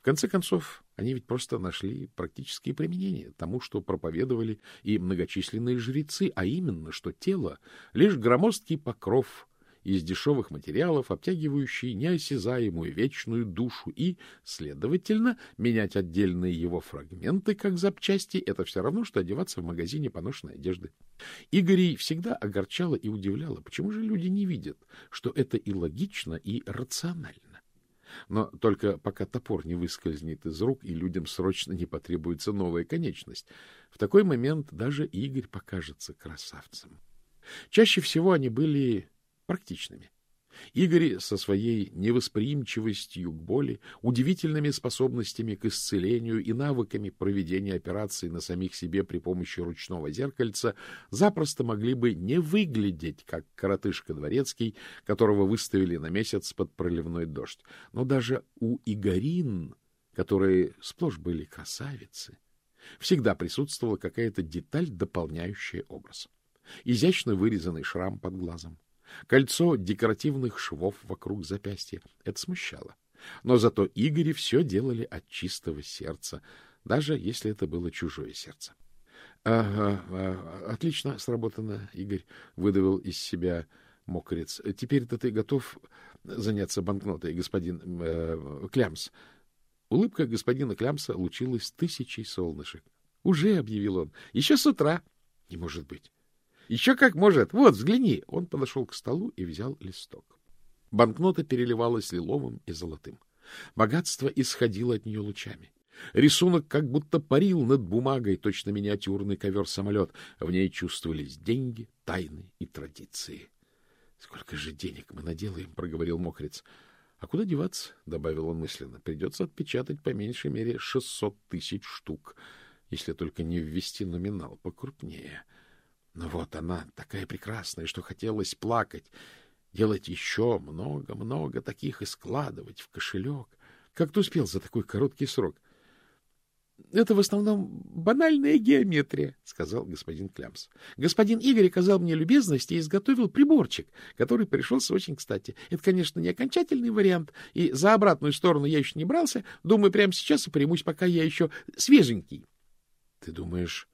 В конце концов, они ведь просто нашли практические применения тому, что проповедовали и многочисленные жрецы, а именно, что тело — лишь громоздкий покров — из дешевых материалов, обтягивающий неосязаемую вечную душу, и, следовательно, менять отдельные его фрагменты как запчасти — это все равно, что одеваться в магазине поношенной одежды. Игорей всегда огорчало и удивляло, почему же люди не видят, что это и логично, и рационально. Но только пока топор не выскользнет из рук, и людям срочно не потребуется новая конечность. В такой момент даже Игорь покажется красавцем. Чаще всего они были практичными. Игорь со своей невосприимчивостью к боли, удивительными способностями к исцелению и навыками проведения операций на самих себе при помощи ручного зеркальца запросто могли бы не выглядеть, как коротышка дворецкий, которого выставили на месяц под проливной дождь. Но даже у Игорин, которые сплошь были красавицы, всегда присутствовала какая-то деталь, дополняющая образ. Изящно вырезанный шрам под глазом, Кольцо декоративных швов вокруг запястья. Это смущало. Но зато Игори все делали от чистого сердца, даже если это было чужое сердце. — Ага, а, отлично сработано, Игорь, — выдавил из себя мокрец. — Теперь-то ты готов заняться банкнотой, господин э, Клямс? Улыбка господина Клямса лучилась тысячей солнышек. — Уже, — объявил он, — еще с утра. — Не может быть. Еще как может. Вот, взгляни. Он подошел к столу и взял листок. Банкнота переливалась лиловым и золотым. Богатство исходило от нее лучами. Рисунок как будто парил над бумагой, точно миниатюрный ковер-самолет. В ней чувствовались деньги, тайны и традиции. — Сколько же денег мы наделаем, — проговорил мокрец. — А куда деваться, — добавил он мысленно. — Придется отпечатать по меньшей мере шестьсот тысяч штук, если только не ввести номинал покрупнее. — но вот она такая прекрасная, что хотелось плакать, делать еще много-много таких и складывать в кошелек. Как ты успел за такой короткий срок? — Это в основном банальная геометрия, — сказал господин Клямс. — Господин Игорь оказал мне любезность и изготовил приборчик, который пришелся очень кстати. Это, конечно, не окончательный вариант, и за обратную сторону я еще не брался. Думаю, прямо сейчас и примусь, пока я еще свеженький. — Ты думаешь,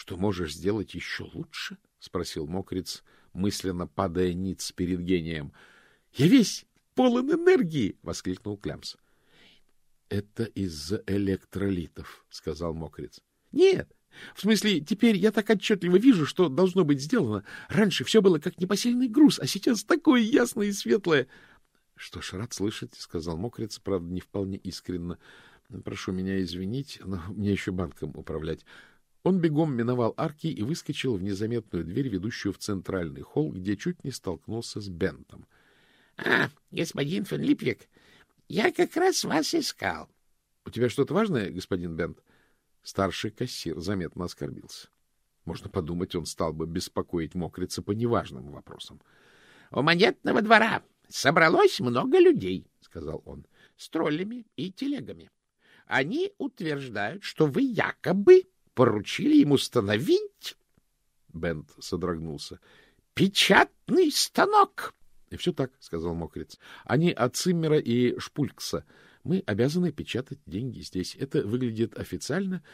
что можешь сделать еще лучше? — спросил мокрец, мысленно падая ниц перед гением. — Я весь полон энергии! — воскликнул Клямс. — Это из-за электролитов, — сказал мокрец. — Нет, в смысле, теперь я так отчетливо вижу, что должно быть сделано. Раньше все было как непосильный груз, а сейчас такое ясное и светлое. — Что ж, рад слышать, — сказал мокрец, правда, не вполне искренно. — Прошу меня извинить, но мне еще банком управлять. Он бегом миновал арки и выскочил в незаметную дверь, ведущую в центральный холл, где чуть не столкнулся с Бентом. — А, господин фон Липвик, я как раз вас искал. — У тебя что-то важное, господин Бент? Старший кассир заметно оскорбился. Можно подумать, он стал бы беспокоить мокрица по неважным вопросам. — У монетного двора собралось много людей, — сказал он, — с троллями и телегами. Они утверждают, что вы якобы поручили ему установить... Бент содрогнулся. — Печатный станок! — И все так, — сказал Мокриц. — Они от Циммера и Шпулькса. Мы обязаны печатать деньги здесь. Это выглядит официально,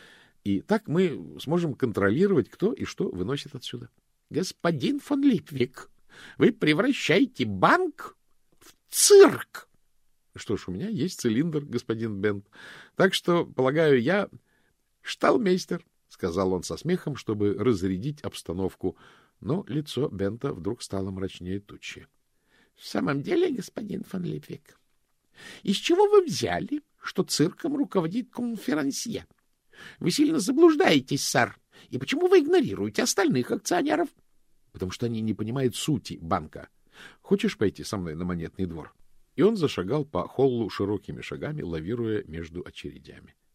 и так мы сможем контролировать, кто и что выносит отсюда. — Господин фон Липвик, вы превращаете банк в цирк! — Что ж, у меня есть цилиндр, господин Бент. Так что, полагаю, я шталмейстер. — сказал он со смехом, чтобы разрядить обстановку, но лицо Бента вдруг стало мрачнее тучи. — В самом деле, господин фон Липвик, из чего вы взяли, что цирком руководит конферансье? Вы сильно заблуждаетесь, сэр. И почему вы игнорируете остальных акционеров? — потому что они не понимают сути банка. Хочешь пойти со мной на монетный двор? И он зашагал по холлу широкими шагами, лавируя между очередями. —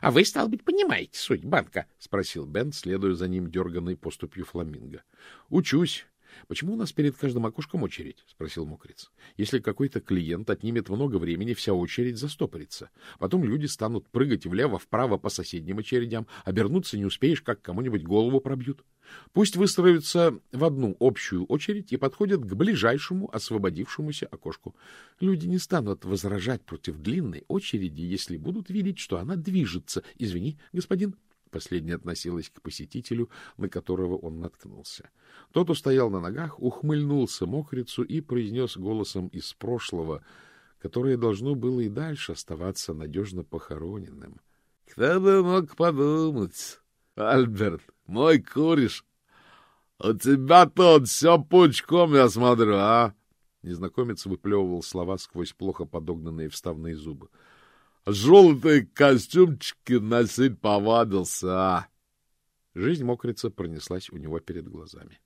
А вы, стал быть, понимаете суть банка? — спросил Бен, следуя за ним дерганной поступью фламинго. — Учусь. — Почему у нас перед каждым окошком очередь? — спросил мокрец. — Если какой-то клиент отнимет много времени, вся очередь застопорится. Потом люди станут прыгать влево-вправо по соседним очередям. Обернуться не успеешь, как кому-нибудь голову пробьют. Пусть выстроятся в одну общую очередь и подходят к ближайшему освободившемуся окошку. Люди не станут возражать против длинной очереди, если будут видеть, что она движется. Извини, господин. Последняя относилась к посетителю, на которого он наткнулся. Тот устоял на ногах, ухмыльнулся мокрицу и произнес голосом из прошлого, которое должно было и дальше оставаться надежно похороненным. — Кто бы мог подумать, Альберт, мой кореш, у тебя тут все пучком, я смотрю, а? Незнакомец выплевывал слова сквозь плохо подогнанные вставные зубы. Желтые костюмчики носить повадился, а? Жизнь мокрица пронеслась у него перед глазами.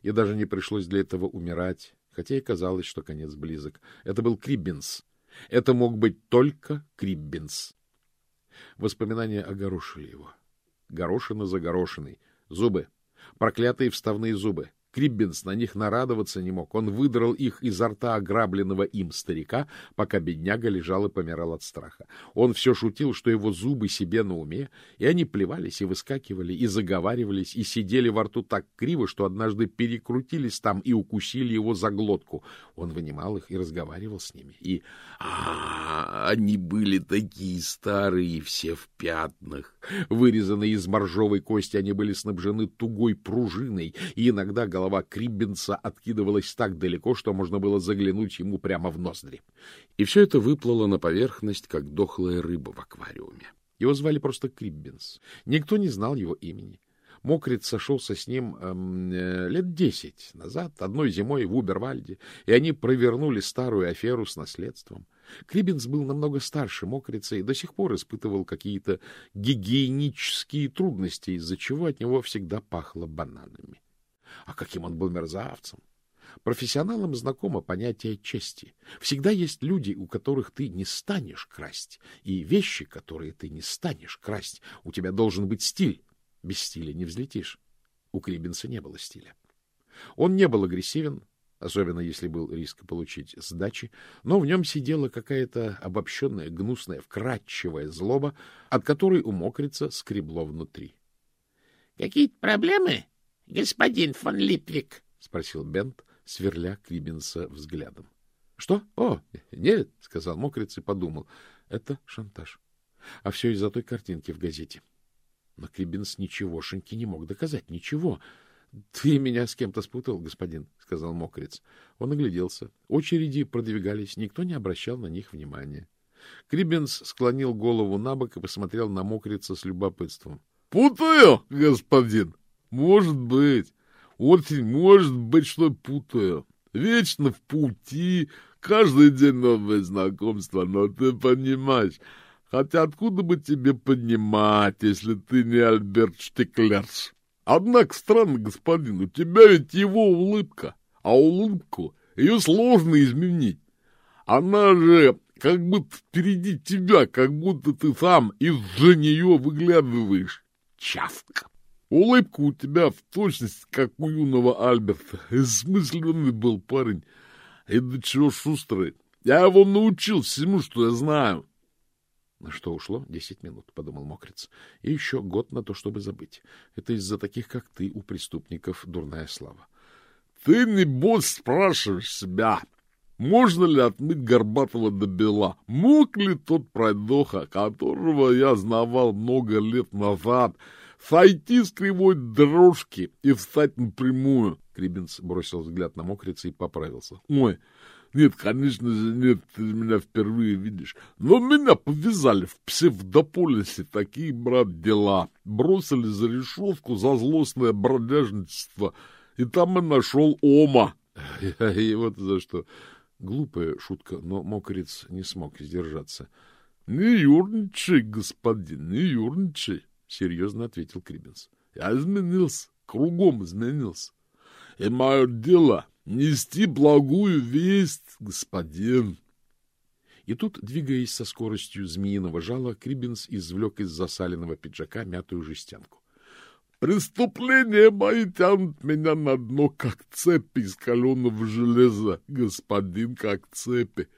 И даже не пришлось для этого умирать, хотя и казалось, что конец близок. Это был Криббинс. Это мог быть только Криббинс. Воспоминания огорошили его. Горошина за горошиной. Зубы. Проклятые вставные зубы. Криббинс на них нарадоваться не мог. Он выдрал их изо рта ограбленного им старика, пока бедняга лежал и помирал от страха. Он все шутил, что его зубы себе на уме, и они плевались и выскакивали, и заговаривались, и сидели во рту так криво, что однажды перекрутились там и укусили его за глотку. Он вынимал их и разговаривал с ними. И а, они были такие старые, все в пятнах. Вырезанные из моржовой кости, они были снабжены тугой пружиной, и иногда голова голова Криббинса откидывалась так далеко, что можно было заглянуть ему прямо в ноздри. И все это выплыло на поверхность, как дохлая рыба в аквариуме. Его звали просто Криббинс. Никто не знал его имени. Мокрец сошелся с ним эм, э, лет десять назад, одной зимой в Убервальде, и они провернули старую аферу с наследством. Крибинс был намного старше Мокрица и до сих пор испытывал какие-то гигиенические трудности, из-за чего от него всегда пахло бананами. А каким он был мерзавцем! Профессионалам знакомо понятие чести. Всегда есть люди, у которых ты не станешь красть, и вещи, которые ты не станешь красть. У тебя должен быть стиль. Без стиля не взлетишь. У Крибинса не было стиля. Он не был агрессивен, особенно если был риск получить сдачи, но в нем сидела какая-то обобщенная, гнусная, вкрадчивая злоба, от которой у мокрица скребло внутри. — Какие-то проблемы? — Господин фон Липвик? — спросил Бент, сверля Крибинса взглядом. — Что? О, нет, — сказал мокрец и подумал. — Это шантаж. А все из-за той картинки в газете. Но Крибинс ничегошеньки не мог доказать. Ничего. — Ты меня с кем-то спутал, господин, — сказал мокрец. Он огляделся. Очереди продвигались, никто не обращал на них внимания. Крибинс склонил голову на бок и посмотрел на мокрица с любопытством. — Путаю, господин! — может быть. Очень может быть, что путаю. Вечно в пути, каждый день новое знакомство, но ты понимаешь. Хотя откуда бы тебе понимать, если ты не Альберт Штеклерш? Однако, странно, господин, у тебя ведь его улыбка, а улыбку ее сложно изменить. Она же как будто впереди тебя, как будто ты сам из-за нее выглядываешь. Чавка. Улыбка у тебя в точности, как у юного Альберта. Смысленный был парень. И до чего шустрый. Я его научил всему, что я знаю. На что ушло? Десять минут, — подумал Мокриц. И еще год на то, чтобы забыть. Это из-за таких, как ты, у преступников дурная слава. Ты, небось, спрашиваешь себя, можно ли отмыть Горбатого до бела? Мог ли тот пройдоха, которого я знавал много лет назад, сойти с кривой дорожки и встать напрямую. Крибинс бросил взгляд на мокрица и поправился. — Ой, нет, конечно же, нет, ты меня впервые видишь. Но меня повязали в псевдополисе такие, брат, дела. Бросили за решетку за злостное бродяжничество. И там и нашел Ома. И вот за что. Глупая шутка, но мокрец не смог сдержаться. — Не юрничай, господин, не юрничай. — серьезно ответил Крибинс. — Я изменился, кругом изменился. И мое дело — нести благую весть, господин. И тут, двигаясь со скоростью змеиного жала, Крибинс извлек из засаленного пиджака мятую жестянку. Преступления мои тянут меня на дно, как цепи из каленого железа, господин, как цепи.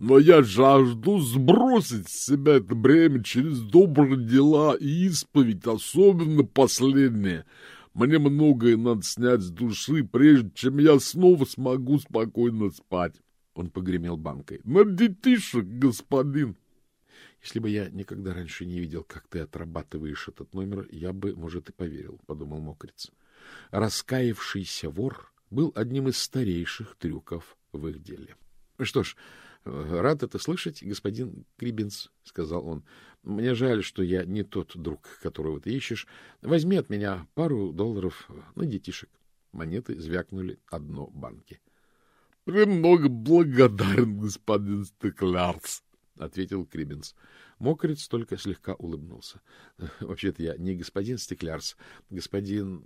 Но я жажду сбросить с себя это бремя через добрые дела и исповедь, особенно последнее. Мне многое надо снять с души, прежде чем я снова смогу спокойно спать. Он погремел банкой. — На детишек, господин! Если бы я никогда раньше не видел, как ты отрабатываешь этот номер, я бы, может, и поверил, — подумал Мокриц. Раскаявшийся вор был одним из старейших трюков в их деле. — Что ж, рад это слышать, господин Крибинс, — сказал он. — Мне жаль, что я не тот друг, которого ты ищешь. Возьми от меня пару долларов на детишек. Монеты звякнули одно банки. — Премного благодарен, господин Стеклярс, — ответил Крибинс. Мокрец только слегка улыбнулся. — Вообще-то я не господин Стеклярс, господин...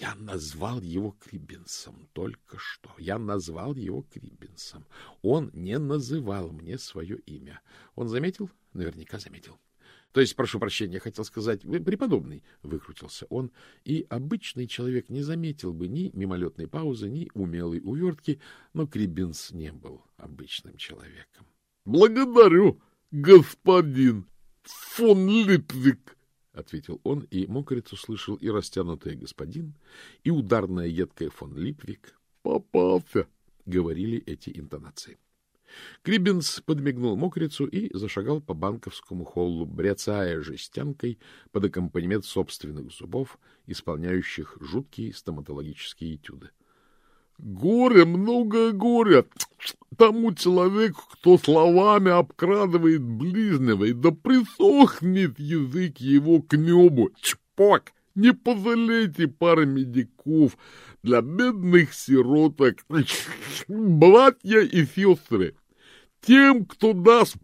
Я назвал его Крибинсом только что. Я назвал его Крибинсом. Он не называл мне свое имя. Он заметил? Наверняка заметил. То есть, прошу прощения, хотел сказать, вы преподобный, — выкрутился он, и обычный человек не заметил бы ни мимолетной паузы, ни умелой увертки, но Крибинс не был обычным человеком. — Благодарю, господин фон Липвик, — ответил он, и мокрец услышал и растянутый господин, и ударная едкая фон Липвик. — Попался, — говорили эти интонации. Крибинс подмигнул мокрицу и зашагал по банковскому холлу, бряцая жестянкой под аккомпанемент собственных зубов, исполняющих жуткие стоматологические этюды. — Горе, много горя тому человеку, кто словами обкрадывает ближнего, и да присохнет язык его к небу. Чпок! Не пожалейте пары медиков для бедных сироток, братья и сестры. Тем, кто даст,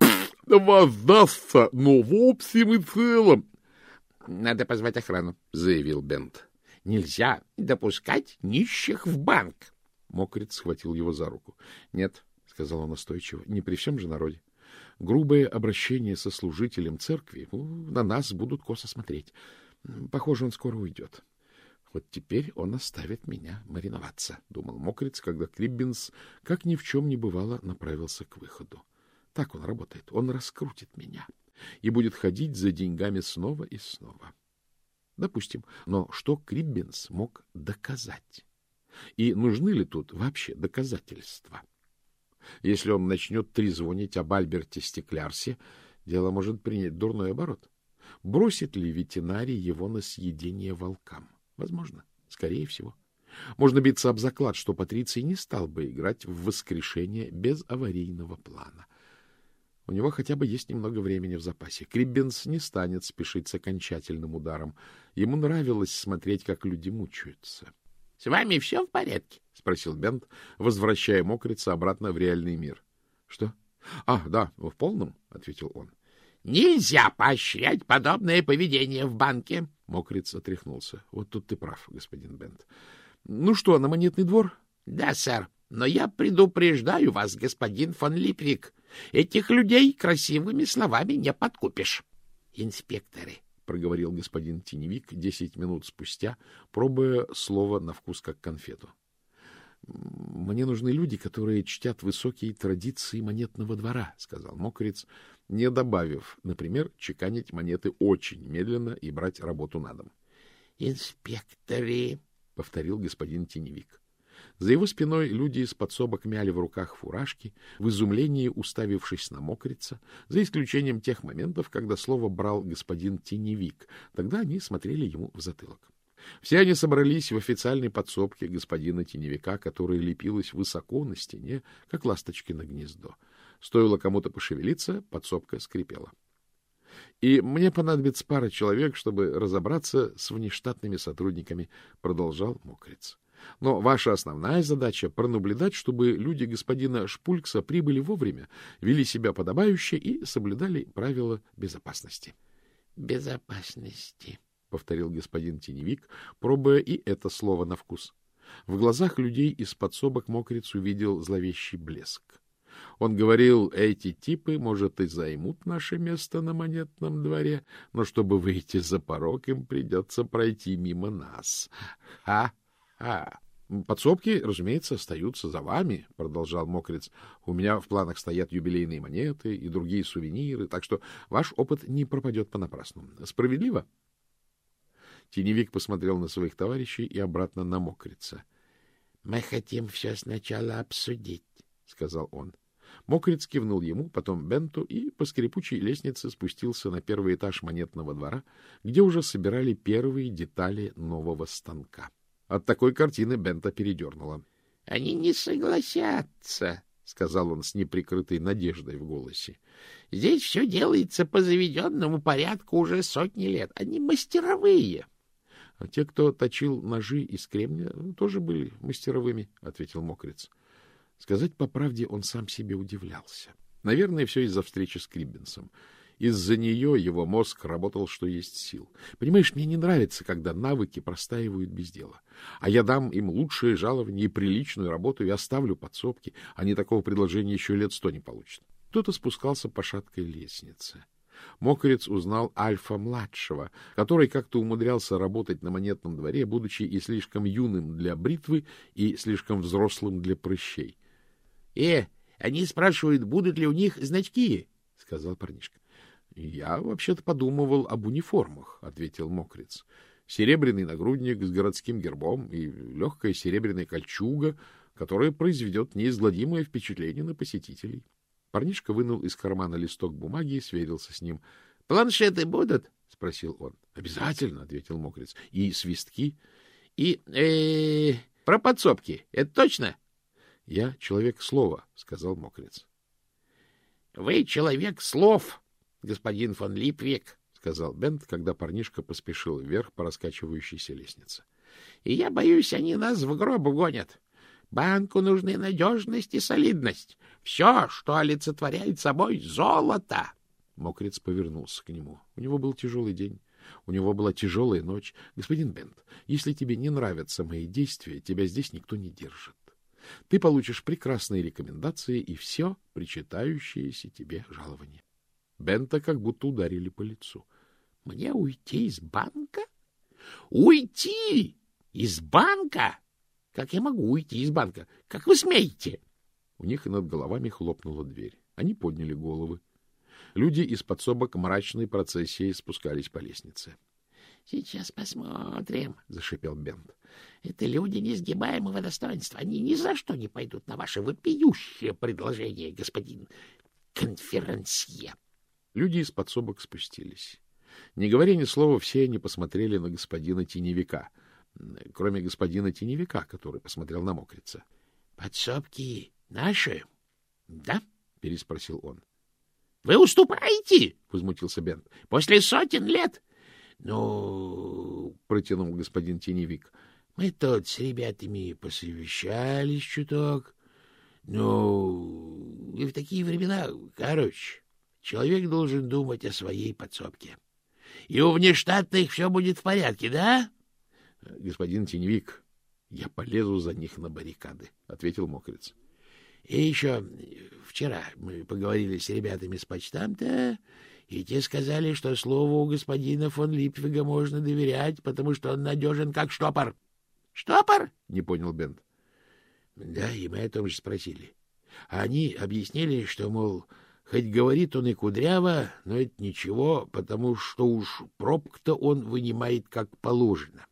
воздастся, но в общем и целом. — Надо позвать охрану, — заявил Бент. — Нельзя допускать нищих в банк. Мокрит схватил его за руку. — Нет, — сказал он настойчиво, — не при всем же народе. Грубое обращение со служителем церкви ну, на нас будут косо смотреть. Похоже, он скоро уйдет. Вот теперь он оставит меня мариноваться, — думал Мокриц, когда Криббинс, как ни в чем не бывало, направился к выходу. Так он работает. Он раскрутит меня и будет ходить за деньгами снова и снова. Допустим. Но что Криббинс мог доказать? И нужны ли тут вообще доказательства? Если он начнет трезвонить об Альберте Стеклярсе, дело может принять дурной оборот. Бросит ли ветеринарий его на съедение волкам? Возможно. Скорее всего. Можно биться об заклад, что Патриций не стал бы играть в воскрешение без аварийного плана. У него хотя бы есть немного времени в запасе. Криббенс не станет спешить с окончательным ударом. Ему нравилось смотреть, как люди мучаются. — С вами все в порядке? — спросил Бент, возвращая мокрица обратно в реальный мир. — Что? — А, да, в полном, — ответил он. — Нельзя поощрять подобное поведение в банке. Мокриц отряхнулся. — Вот тут ты прав, господин Бент. — Ну что, на монетный двор? — Да, сэр. Но я предупреждаю вас, господин фон Липвик, этих людей красивыми словами не подкупишь. Инспекторы, проговорил господин Теневик десять минут спустя, пробуя слово на вкус как конфету. Мне нужны люди, которые чтят высокие традиции монетного двора, сказал Мокриц, не добавив, например, чеканить монеты очень медленно и брать работу на дом. Инспекторы, повторил господин Теневик. За его спиной люди из подсобок мяли в руках фуражки, в изумлении уставившись на мокрица, за исключением тех моментов, когда слово брал господин Теневик. Тогда они смотрели ему в затылок. Все они собрались в официальной подсобке господина Теневика, которая лепилась высоко на стене, как ласточки на гнездо. Стоило кому-то пошевелиться, подсобка скрипела. И мне понадобится пара человек, чтобы разобраться с внештатными сотрудниками, продолжал Мокриц. Но ваша основная задача — пронаблюдать, чтобы люди господина Шпулькса прибыли вовремя, вели себя подобающе и соблюдали правила безопасности. — Безопасности, — повторил господин Теневик, пробуя и это слово на вкус. В глазах людей из подсобок мокрец увидел зловещий блеск. Он говорил, эти типы, может, и займут наше место на монетном дворе, но чтобы выйти за порог, им придется пройти мимо нас. Ха-ха! Подсобки, разумеется, остаются за вами, — продолжал Мокрец. У меня в планах стоят юбилейные монеты и другие сувениры, так что ваш опыт не пропадет понапрасну. Справедливо? Теневик посмотрел на своих товарищей и обратно на Мокрица. — Мы хотим все сначала обсудить, — сказал он. Мокриц кивнул ему, потом Бенту и по скрипучей лестнице спустился на первый этаж монетного двора, где уже собирали первые детали нового станка. От такой картины Бента передернула. — Они не согласятся, — сказал он с неприкрытой надеждой в голосе. — Здесь все делается по заведенному порядку уже сотни лет. Они мастеровые. — А те, кто точил ножи из кремня, тоже были мастеровыми, — ответил Мокриц. Сказать по правде, он сам себе удивлялся. Наверное, все из-за встречи с Криббинсом. Из-за нее его мозг работал, что есть сил. Понимаешь, мне не нравится, когда навыки простаивают без дела. А я дам им лучшее жалование и приличную работу и оставлю подсобки. Они такого предложения еще лет сто не получат. Кто-то спускался по шаткой лестнице. Мокрец узнал Альфа-младшего, который как-то умудрялся работать на монетном дворе, будучи и слишком юным для бритвы, и слишком взрослым для прыщей. — Э, они спрашивают, будут ли у них значки, — сказал парнишка. — Я вообще-то подумывал об униформах, — ответил Мокриц. Серебряный нагрудник с городским гербом и легкая серебряная кольчуга, которая произведет неизгладимое впечатление на посетителей. Парнишка вынул из кармана листок бумаги и сверился с ним. — Планшеты будут? — спросил он. — Обязательно, — ответил Мокриц. — И свистки. — И э, про подсобки. Это точно? — Я человек слова, — сказал Мокриц. — Вы человек слов, господин фон Липвик, — сказал Бент, когда парнишка поспешил вверх по раскачивающейся лестнице. — И я боюсь, они нас в гроб угонят. Банку нужны надежность и солидность. Все, что олицетворяет собой золото. Мокрец повернулся к нему. У него был тяжелый день. У него была тяжелая ночь. Господин Бент, если тебе не нравятся мои действия, тебя здесь никто не держит. Ты получишь прекрасные рекомендации и все причитающееся тебе жалование. Бента как будто ударили по лицу. — Мне уйти из банка? Уйти из банка? Как я могу уйти из банка? Как вы смеете? У них над головами хлопнула дверь. Они подняли головы. Люди из подсобок мрачной процессией спускались по лестнице. — Сейчас посмотрим, — зашипел Бент. — Это люди несгибаемого достоинства. Они ни за что не пойдут на ваше вопиющее предложение, господин конферансье. Люди из подсобок спустились. Не говоря ни слова, все они посмотрели на господина Теневика, кроме господина Теневика, который посмотрел на мокрица. — Подсобки наши? — Да? — переспросил он. — Вы уступаете? — возмутился Бент. — После сотен лет? — Ну, — протянул господин Теневик, — мы тут с ребятами посовещались чуток. Ну, и в такие времена, короче, человек должен думать о своей подсобке. И у внештатных все будет в порядке, да? — Господин Теневик, я полезу за них на баррикады, — ответил Мокрец. — И еще вчера мы поговорили с ребятами с почтамта, и те сказали, что слову господина фон Липвига можно доверять, потому что он надежен как штопор. — Штопор? — не понял Бент. — Да, и мы о том же спросили. Они объяснили, что, мол, хоть говорит он и кудряво, но это ничего, потому что уж пробку-то он вынимает как положено.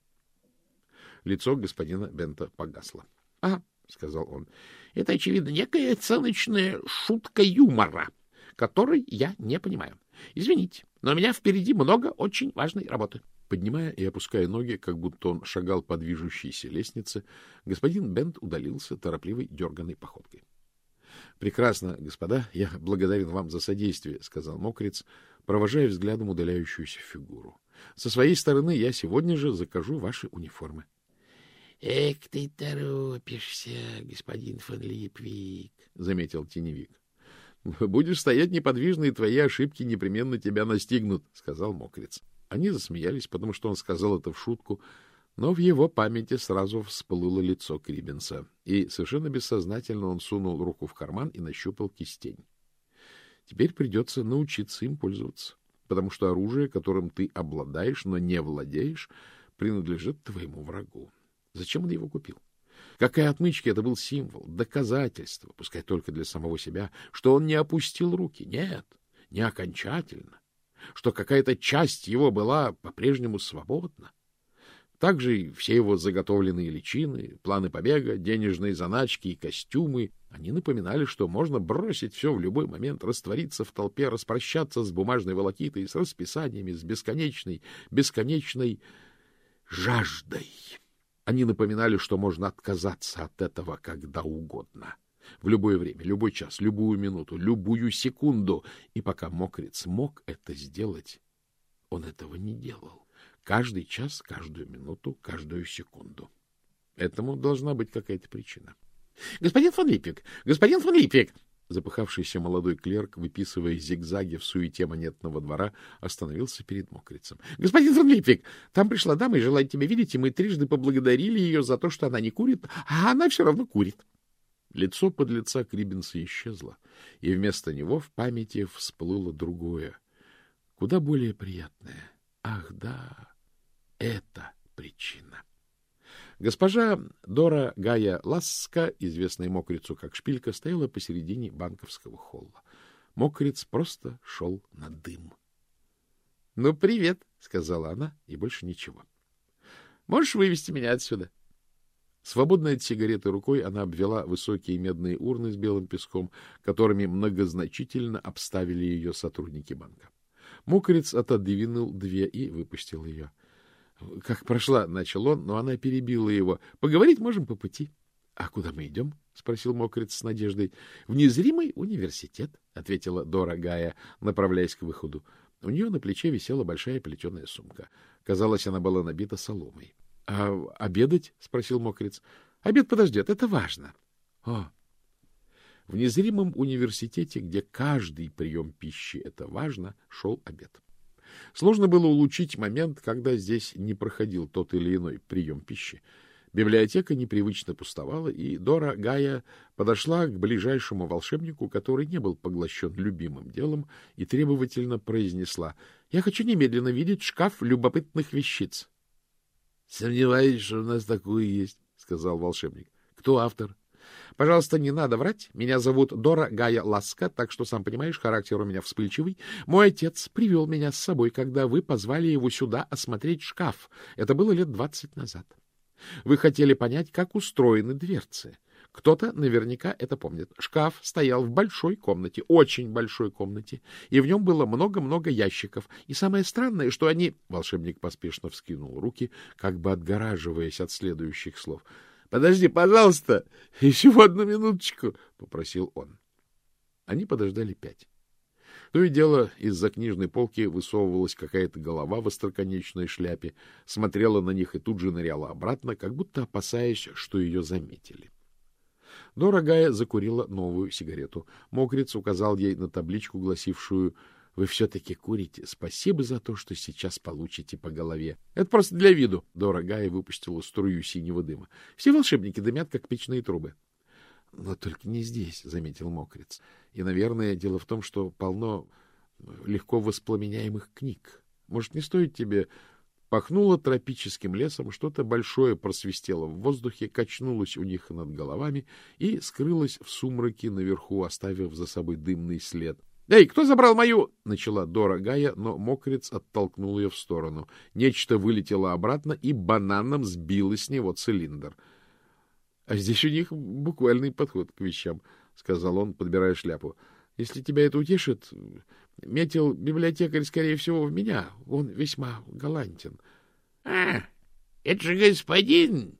Лицо господина Бента погасло. — Ага, — сказал он, — это, очевидно, некая оценочная шутка юмора, которой я не понимаю. Извините, но у меня впереди много очень важной работы. Поднимая и опуская ноги, как будто он шагал по движущейся лестнице, господин Бент удалился торопливой дерганной походкой. — Прекрасно, господа, я благодарен вам за содействие, — сказал Мокриц, провожая взглядом удаляющуюся фигуру. — Со своей стороны я сегодня же закажу ваши униформы. —— Эх, ты торопишься, господин фон Липвик, — заметил теневик. — Будешь стоять неподвижно, и твои ошибки непременно тебя настигнут, — сказал мокрец. Они засмеялись, потому что он сказал это в шутку, Но в его памяти сразу всплыло лицо Крибенса, и совершенно бессознательно он сунул руку в карман и нащупал кистень. Теперь придется научиться им пользоваться, потому что оружие, которым ты обладаешь, но не владеешь, принадлежит твоему врагу. Зачем он его купил? Какая отмычки это был символ, доказательство, пускай только для самого себя, что он не опустил руки. Нет, не окончательно, что какая-то часть его была по-прежнему свободна. Также и все его заготовленные личины, планы побега, денежные заначки и костюмы, они напоминали, что можно бросить все в любой момент, раствориться в толпе, распрощаться с бумажной волокитой, с расписаниями, с бесконечной, бесконечной жаждой. Они напоминали, что можно отказаться от этого когда угодно. В любое время, любой час, любую минуту, любую секунду. И пока мокрец мог это сделать, он этого не делал. Каждый час, каждую минуту, каждую секунду. Этому должна быть какая-то причина. — Господин фон Липпик! Господин фон Липпик! Запыхавшийся молодой клерк, выписывая зигзаги в суете монетного двора, остановился перед мокрицем. — Господин фон Липпик! Там пришла дама и желает тебя видеть, и мы трижды поблагодарили ее за то, что она не курит, а она все равно курит. Лицо под лица Крибенса исчезло, и вместо него в памяти всплыло другое, куда более приятное. Ах, да! Это причина. Госпожа Дора Гая Ласка, известная мокрицу как шпилька, стояла посередине банковского холла. Мокриц просто шел на дым. — Ну, привет, — сказала она, и больше ничего. — Можешь вывести меня отсюда? Свободной от сигареты рукой она обвела высокие медные урны с белым песком, которыми многозначительно обставили ее сотрудники банка. Мокриц отодвинул две и выпустил ее. —— Как прошла, — начал он, но она перебила его. — Поговорить можем по пути. — А куда мы идем? — спросил мокрец с надеждой. — В незримый университет, — ответила Дора Гая, направляясь к выходу. У нее на плече висела большая плетеная сумка. Казалось, она была набита соломой. — А обедать? — спросил мокрец. — Обед подождет, это важно. — О! В незримом университете, где каждый прием пищи — это важно, шел обед. Сложно было улучшить момент, когда здесь не проходил тот или иной прием пищи. Библиотека непривычно пустовала, и Дора Гая подошла к ближайшему волшебнику, который не был поглощен любимым делом, и требовательно произнесла «Я хочу немедленно видеть шкаф любопытных вещиц». — Сомневаюсь, что у нас такое есть, — сказал волшебник. — Кто автор? Пожалуйста, не надо врать. Меня зовут Дора Гая Ласка, так что, сам понимаешь, характер у меня вспыльчивый. Мой отец привел меня с собой, когда вы позвали его сюда осмотреть шкаф. Это было лет двадцать назад. Вы хотели понять, как устроены дверцы. Кто-то наверняка это помнит. Шкаф стоял в большой комнате, очень большой комнате, и в нем было много-много ящиков. И самое странное, что они... Волшебник поспешно вскинул руки, как бы отгораживаясь от следующих слов —— Подожди, пожалуйста, еще одну минуточку, — попросил он. Они подождали пять. То и дело, из-за книжной полки высовывалась какая-то голова в остроконечной шляпе, смотрела на них и тут же ныряла обратно, как будто опасаясь, что ее заметили. Дорогая закурила новую сигарету. Мокриц указал ей на табличку, гласившую вы все-таки курите. Спасибо за то, что сейчас получите по голове. Это просто для виду. Дорогая выпустила струю синего дыма. Все волшебники дымят, как печные трубы. Но только не здесь, — заметил Мокриц. И, наверное, дело в том, что полно легко воспламеняемых книг. Может, не стоит тебе... Пахнуло тропическим лесом, что-то большое просвистело в воздухе, качнулось у них над головами и скрылось в сумраке наверху, оставив за собой дымный след. — Эй, кто забрал мою? — начала Дора Гая, но мокрец оттолкнул ее в сторону. Нечто вылетело обратно и бананом сбило с него цилиндр. — А здесь у них буквальный подход к вещам, — сказал он, подбирая шляпу. — Если тебя это утешит, метил библиотекарь, скорее всего, в меня. Он весьма галантен. — А, это же господин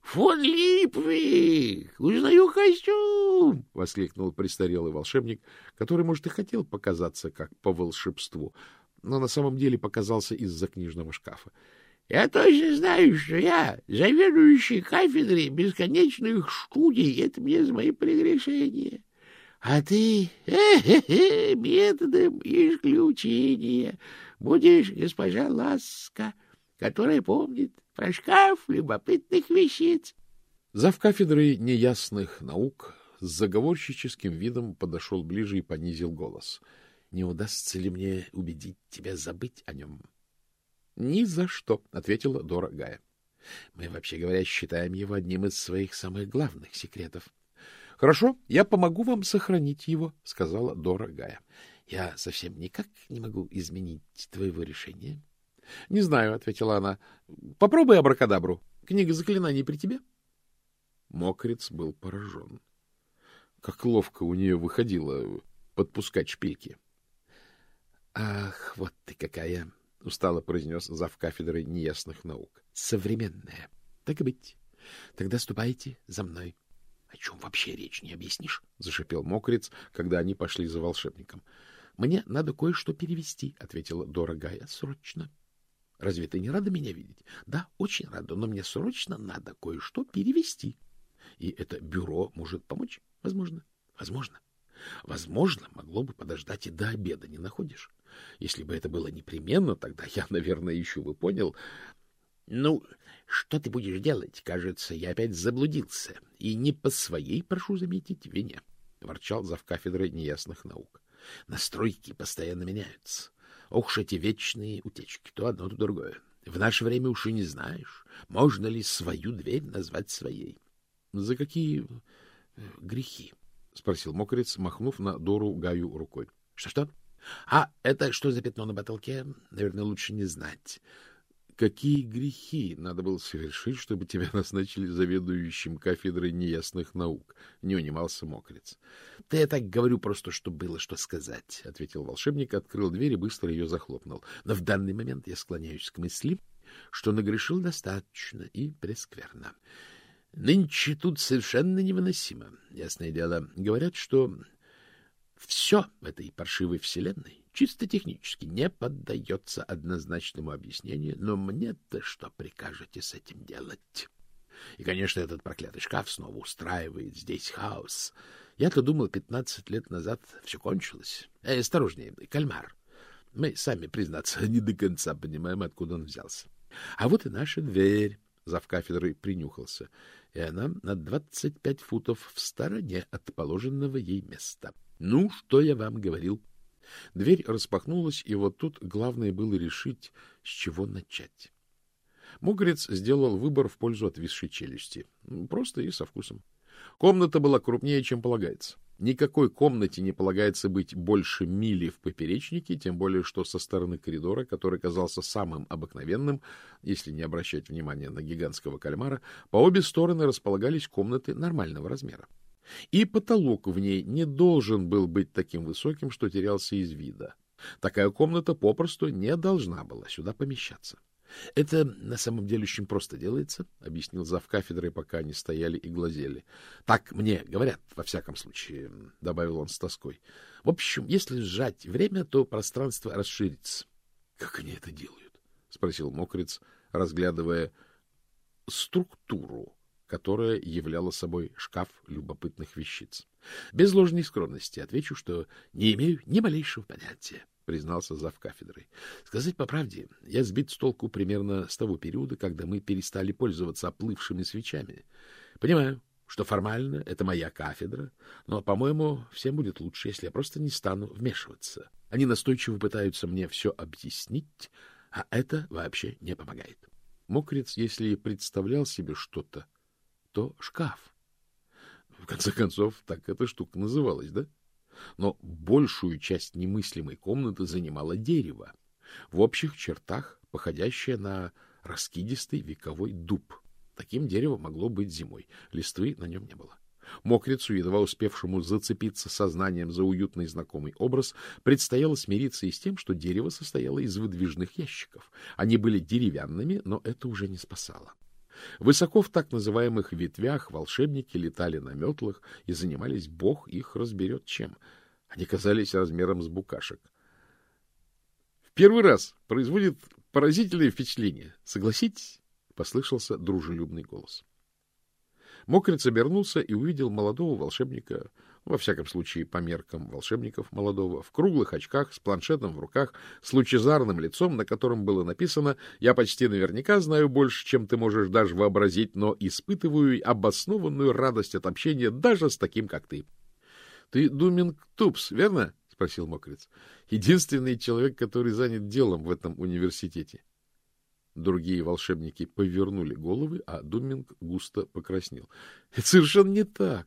Фон Липвик! Узнаю костюм! — воскликнул престарелый волшебник, который, может, и хотел показаться как по волшебству, но на самом деле показался из-за книжного шкафа. — Я точно знаю, что я заведующий кафедрой бесконечных студий. Это мне за мои прегрешения. А ты э методом исключения будешь госпожа Ласка которая помнит про шкаф любопытных вещиц. Зав кафедрой неясных наук с заговорщическим видом подошел ближе и понизил голос. — Не удастся ли мне убедить тебя забыть о нем? — Ни за что, — ответила Дора Гая. — Мы, вообще говоря, считаем его одним из своих самых главных секретов. — Хорошо, я помогу вам сохранить его, — сказала Дора Гая. — Я совсем никак не могу изменить твоего решения. — Не знаю, — ответила она. — Попробуй абракадабру. Книга заклинаний при тебе? Мокрец был поражен. Как ловко у нее выходило подпускать шпильки. — Ах, вот ты какая! — устало произнес зав кафедрой неясных наук. — Современная. Так и быть. Тогда ступайте за мной. — О чем вообще речь, не объяснишь? — зашипел мокрец, когда они пошли за волшебником. — Мне надо кое-что перевести, — ответила дорогая. — Срочно. — Разве ты не рада меня видеть? — Да, очень рада, но мне срочно надо кое-что перевести. И это бюро может помочь? Возможно. Возможно. Возможно, могло бы подождать и до обеда, не находишь? Если бы это было непременно, тогда я, наверное, еще бы понял. Ну, что ты будешь делать? Кажется, я опять заблудился. И не по своей, прошу заметить, вине, — ворчал завкафедрой неясных наук. Настройки постоянно меняются. Ох эти вечные утечки, то одно, то другое. В наше время уж и не знаешь, можно ли свою дверь назвать своей. — За какие грехи? — спросил мокрец, махнув на Дору Гаю рукой. Что — Что-что? — А это что за пятно на потолке? Наверное, лучше не знать. Какие грехи надо было совершить, чтобы тебя назначили заведующим кафедрой неясных наук? Не унимался мокрец. — Да я так говорю просто, что было что сказать, — ответил волшебник, открыл дверь и быстро ее захлопнул. Но в данный момент я склоняюсь к мысли, что нагрешил достаточно и прескверно. Нынче тут совершенно невыносимо, ясное дело. Говорят, что все в этой паршивой вселенной чисто технически не поддается однозначному объяснению, но мне-то что прикажете с этим делать? И, конечно, этот проклятый шкаф снова устраивает здесь хаос. Я-то думал, пятнадцать лет назад все кончилось. Э, осторожнее, кальмар. Мы сами, признаться, не до конца понимаем, откуда он взялся. А вот и наша дверь. Завкафедрой принюхался, и она на двадцать пять футов в стороне от положенного ей места. Ну, что я вам говорил? Дверь распахнулась, и вот тут главное было решить, с чего начать. Мугрец сделал выбор в пользу отвисшей челюсти. Просто и со вкусом. Комната была крупнее, чем полагается. Никакой комнате не полагается быть больше мили в поперечнике, тем более что со стороны коридора, который казался самым обыкновенным, если не обращать внимания на гигантского кальмара, по обе стороны располагались комнаты нормального размера. И потолок в ней не должен был быть таким высоким, что терялся из вида. Такая комната попросту не должна была сюда помещаться. — Это на самом деле очень просто делается, — объяснил зав кафедрой, пока они стояли и глазели. — Так мне говорят, во всяком случае, — добавил он с тоской. — В общем, если сжать время, то пространство расширится. — Как они это делают? — спросил мокрец, разглядывая структуру которая являла собой шкаф любопытных вещиц. Без ложной скромности отвечу, что не имею ни малейшего понятия, признался зав кафедрой. Сказать по правде, я сбит с толку примерно с того периода, когда мы перестали пользоваться оплывшими свечами. Понимаю, что формально это моя кафедра, но, по-моему, всем будет лучше, если я просто не стану вмешиваться. Они настойчиво пытаются мне все объяснить, а это вообще не помогает. Мокрец, если представлял себе что-то, то шкаф. В конце концов, так эта штука называлась, да? Но большую часть немыслимой комнаты занимало дерево, в общих чертах походящее на раскидистый вековой дуб. Таким дерево могло быть зимой, листвы на нем не было. Мокрицу, едва успевшему зацепиться сознанием за уютный знакомый образ, предстояло смириться и с тем, что дерево состояло из выдвижных ящиков. Они были деревянными, но это уже не спасало. Высоко в так называемых ветвях волшебники летали на метлах и занимались бог их разберет чем. Они казались размером с букашек. В первый раз производит поразительное впечатление. Согласитесь? — послышался дружелюбный голос. Мокрец обернулся и увидел молодого волшебника, во всяком случае по меркам волшебников молодого, в круглых очках, с планшетом в руках, с лучезарным лицом, на котором было написано «Я почти наверняка знаю больше, чем ты можешь даже вообразить, но испытываю обоснованную радость от общения даже с таким, как ты». — Ты Думинг Тупс, верно? — спросил Мокриц. — Единственный человек, который занят делом в этом университете. Другие волшебники повернули головы, а Думинг густо покраснел. — Это совершенно не так.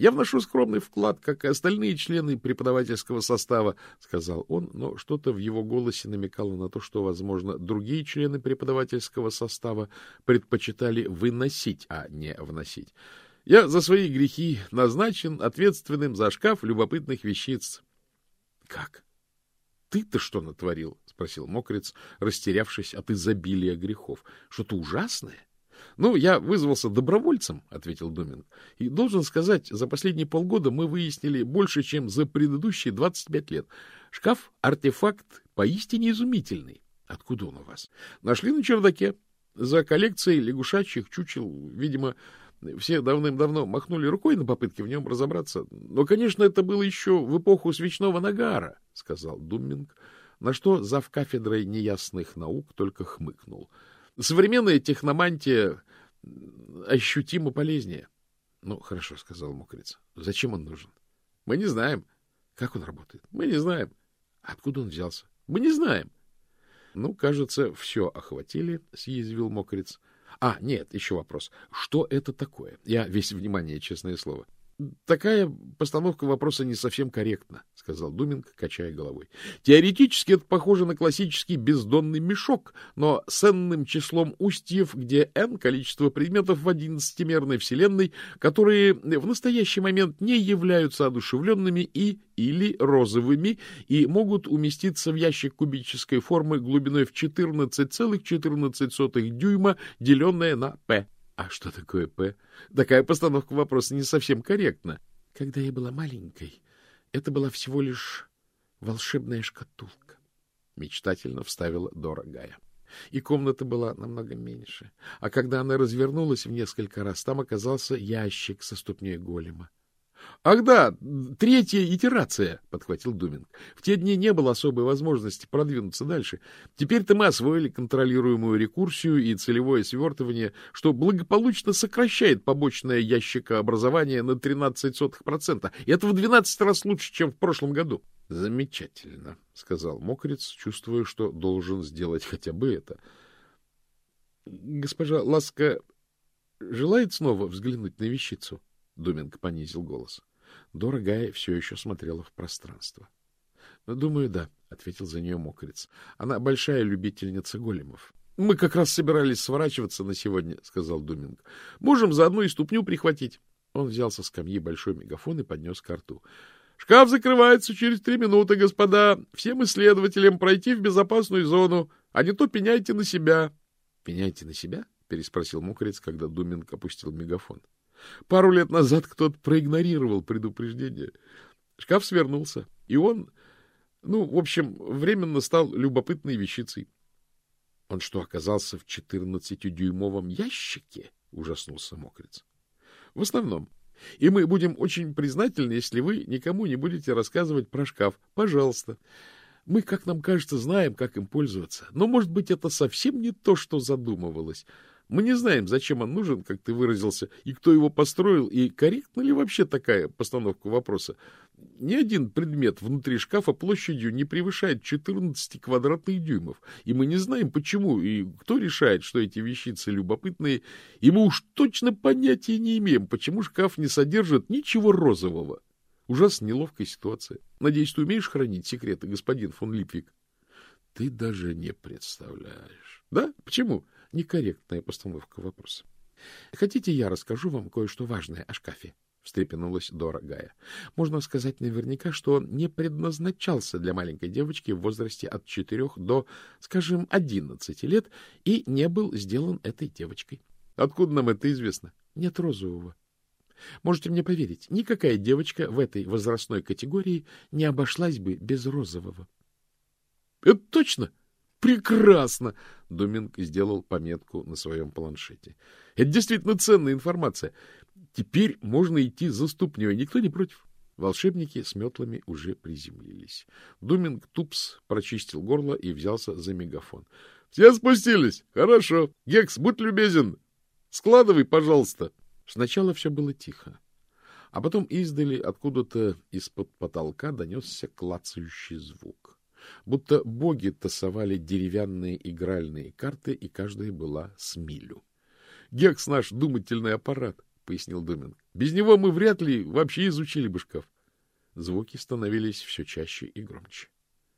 Я вношу скромный вклад, как и остальные члены преподавательского состава, — сказал он, но что-то в его голосе намекало на то, что, возможно, другие члены преподавательского состава предпочитали выносить, а не вносить. Я за свои грехи назначен ответственным за шкаф любопытных вещиц. — Как? Ты-то что натворил? — спросил мокрец, растерявшись от изобилия грехов. — Что-то ужасное? — Ну, я вызвался добровольцем, — ответил Думинг. — И должен сказать, за последние полгода мы выяснили больше, чем за предыдущие двадцать пять лет. Шкаф — артефакт поистине изумительный. — Откуда он у вас? — Нашли на чердаке. За коллекцией лягушачьих чучел, видимо, все давным-давно махнули рукой на попытки в нем разобраться. Но, конечно, это было еще в эпоху свечного нагара, — сказал Думинг, на что зав кафедрой неясных наук только хмыкнул — Современная техномантия ощутимо полезнее. — Ну, хорошо, — сказал Мокриц. — Зачем он нужен? — Мы не знаем. — Как он работает? — Мы не знаем. — Откуда он взялся? — Мы не знаем. — Ну, кажется, все охватили, — съязвил Мокриц. — А, нет, еще вопрос. Что это такое? Я весь внимание, честное слово. — Такая постановка вопроса не совсем корректна, — сказал Думинг, качая головой. Теоретически это похоже на классический бездонный мешок, но с n числом устьев, где n количество предметов в одиннадцатимерной вселенной, которые в настоящий момент не являются одушевленными и или розовыми и могут уместиться в ящик кубической формы глубиной в 14,14 ,14 дюйма, деленное на p. А что такое П? Такая постановка вопроса не совсем корректна. Когда я была маленькой, это была всего лишь волшебная шкатулка. Мечтательно вставила дорогая. И комната была намного меньше. А когда она развернулась в несколько раз, там оказался ящик со ступней голема. — Ах да, третья итерация, — подхватил Думинг. В те дни не было особой возможности продвинуться дальше. Теперь-то мы освоили контролируемую рекурсию и целевое свертывание, что благополучно сокращает побочное ящикообразование на 13%. И это в 12 раз лучше, чем в прошлом году. — Замечательно, — сказал Мокриц, чувствуя, что должен сделать хотя бы это. — Госпожа Ласка желает снова взглянуть на вещицу? — Думинг понизил голос. Дорогая все еще смотрела в пространство. — Думаю, да, — ответил за нее мокрец. — Она большая любительница големов. — Мы как раз собирались сворачиваться на сегодня, — сказал Думинг. — Можем заодно и ступню прихватить. Он взял со скамьи большой мегафон и поднес к рту. — Шкаф закрывается через три минуты, господа. Всем исследователям пройти в безопасную зону, а не то пеняйте на себя. — Пеняйте на себя? — переспросил мокрец, когда Думинг опустил мегафон. — Пару лет назад кто-то проигнорировал предупреждение. Шкаф свернулся, и он, ну, в общем, временно стал любопытной вещицей. — Он что, оказался в четырнадцатидюймовом ящике? — ужаснулся мокрец. — В основном. И мы будем очень признательны, если вы никому не будете рассказывать про шкаф. Пожалуйста. Мы, как нам кажется, знаем, как им пользоваться. Но, может быть, это совсем не то, что задумывалось. Мы не знаем, зачем он нужен, как ты выразился, и кто его построил, и корректна ли вообще такая постановка вопроса. Ни один предмет внутри шкафа площадью не превышает 14 квадратных дюймов, и мы не знаем, почему и кто решает, что эти вещицы любопытные, и мы уж точно понятия не имеем, почему шкаф не содержит ничего розового. Ужасно неловкая ситуация. Надеюсь, ты умеешь хранить секреты, господин фон Липвик? Ты даже не представляешь. Да? Почему? — некорректная постановка вопроса. — Хотите, я расскажу вам кое-что важное о шкафе? — встрепенулась дорогая. Можно сказать наверняка, что он не предназначался для маленькой девочки в возрасте от четырех до, скажем, одиннадцати лет и не был сделан этой девочкой. Откуда нам это известно? Нет розового. Можете мне поверить, никакая девочка в этой возрастной категории не обошлась бы без розового. — Это точно! Прекрасно! Думинг сделал пометку на своем планшете. Это действительно ценная информация. Теперь можно идти за ступней. Никто не против? Волшебники с метлами уже приземлились. Думинг Тупс прочистил горло и взялся за мегафон. — Все спустились? Хорошо. Гекс, будь любезен. Складывай, пожалуйста. Сначала все было тихо. А потом издали откуда-то из-под потолка донесся клацающий звук. Будто боги тасовали деревянные игральные карты, и каждая была с милю. — Гекс наш думательный аппарат, — пояснил Думинг. — Без него мы вряд ли вообще изучили бы шкаф. Звуки становились все чаще и громче.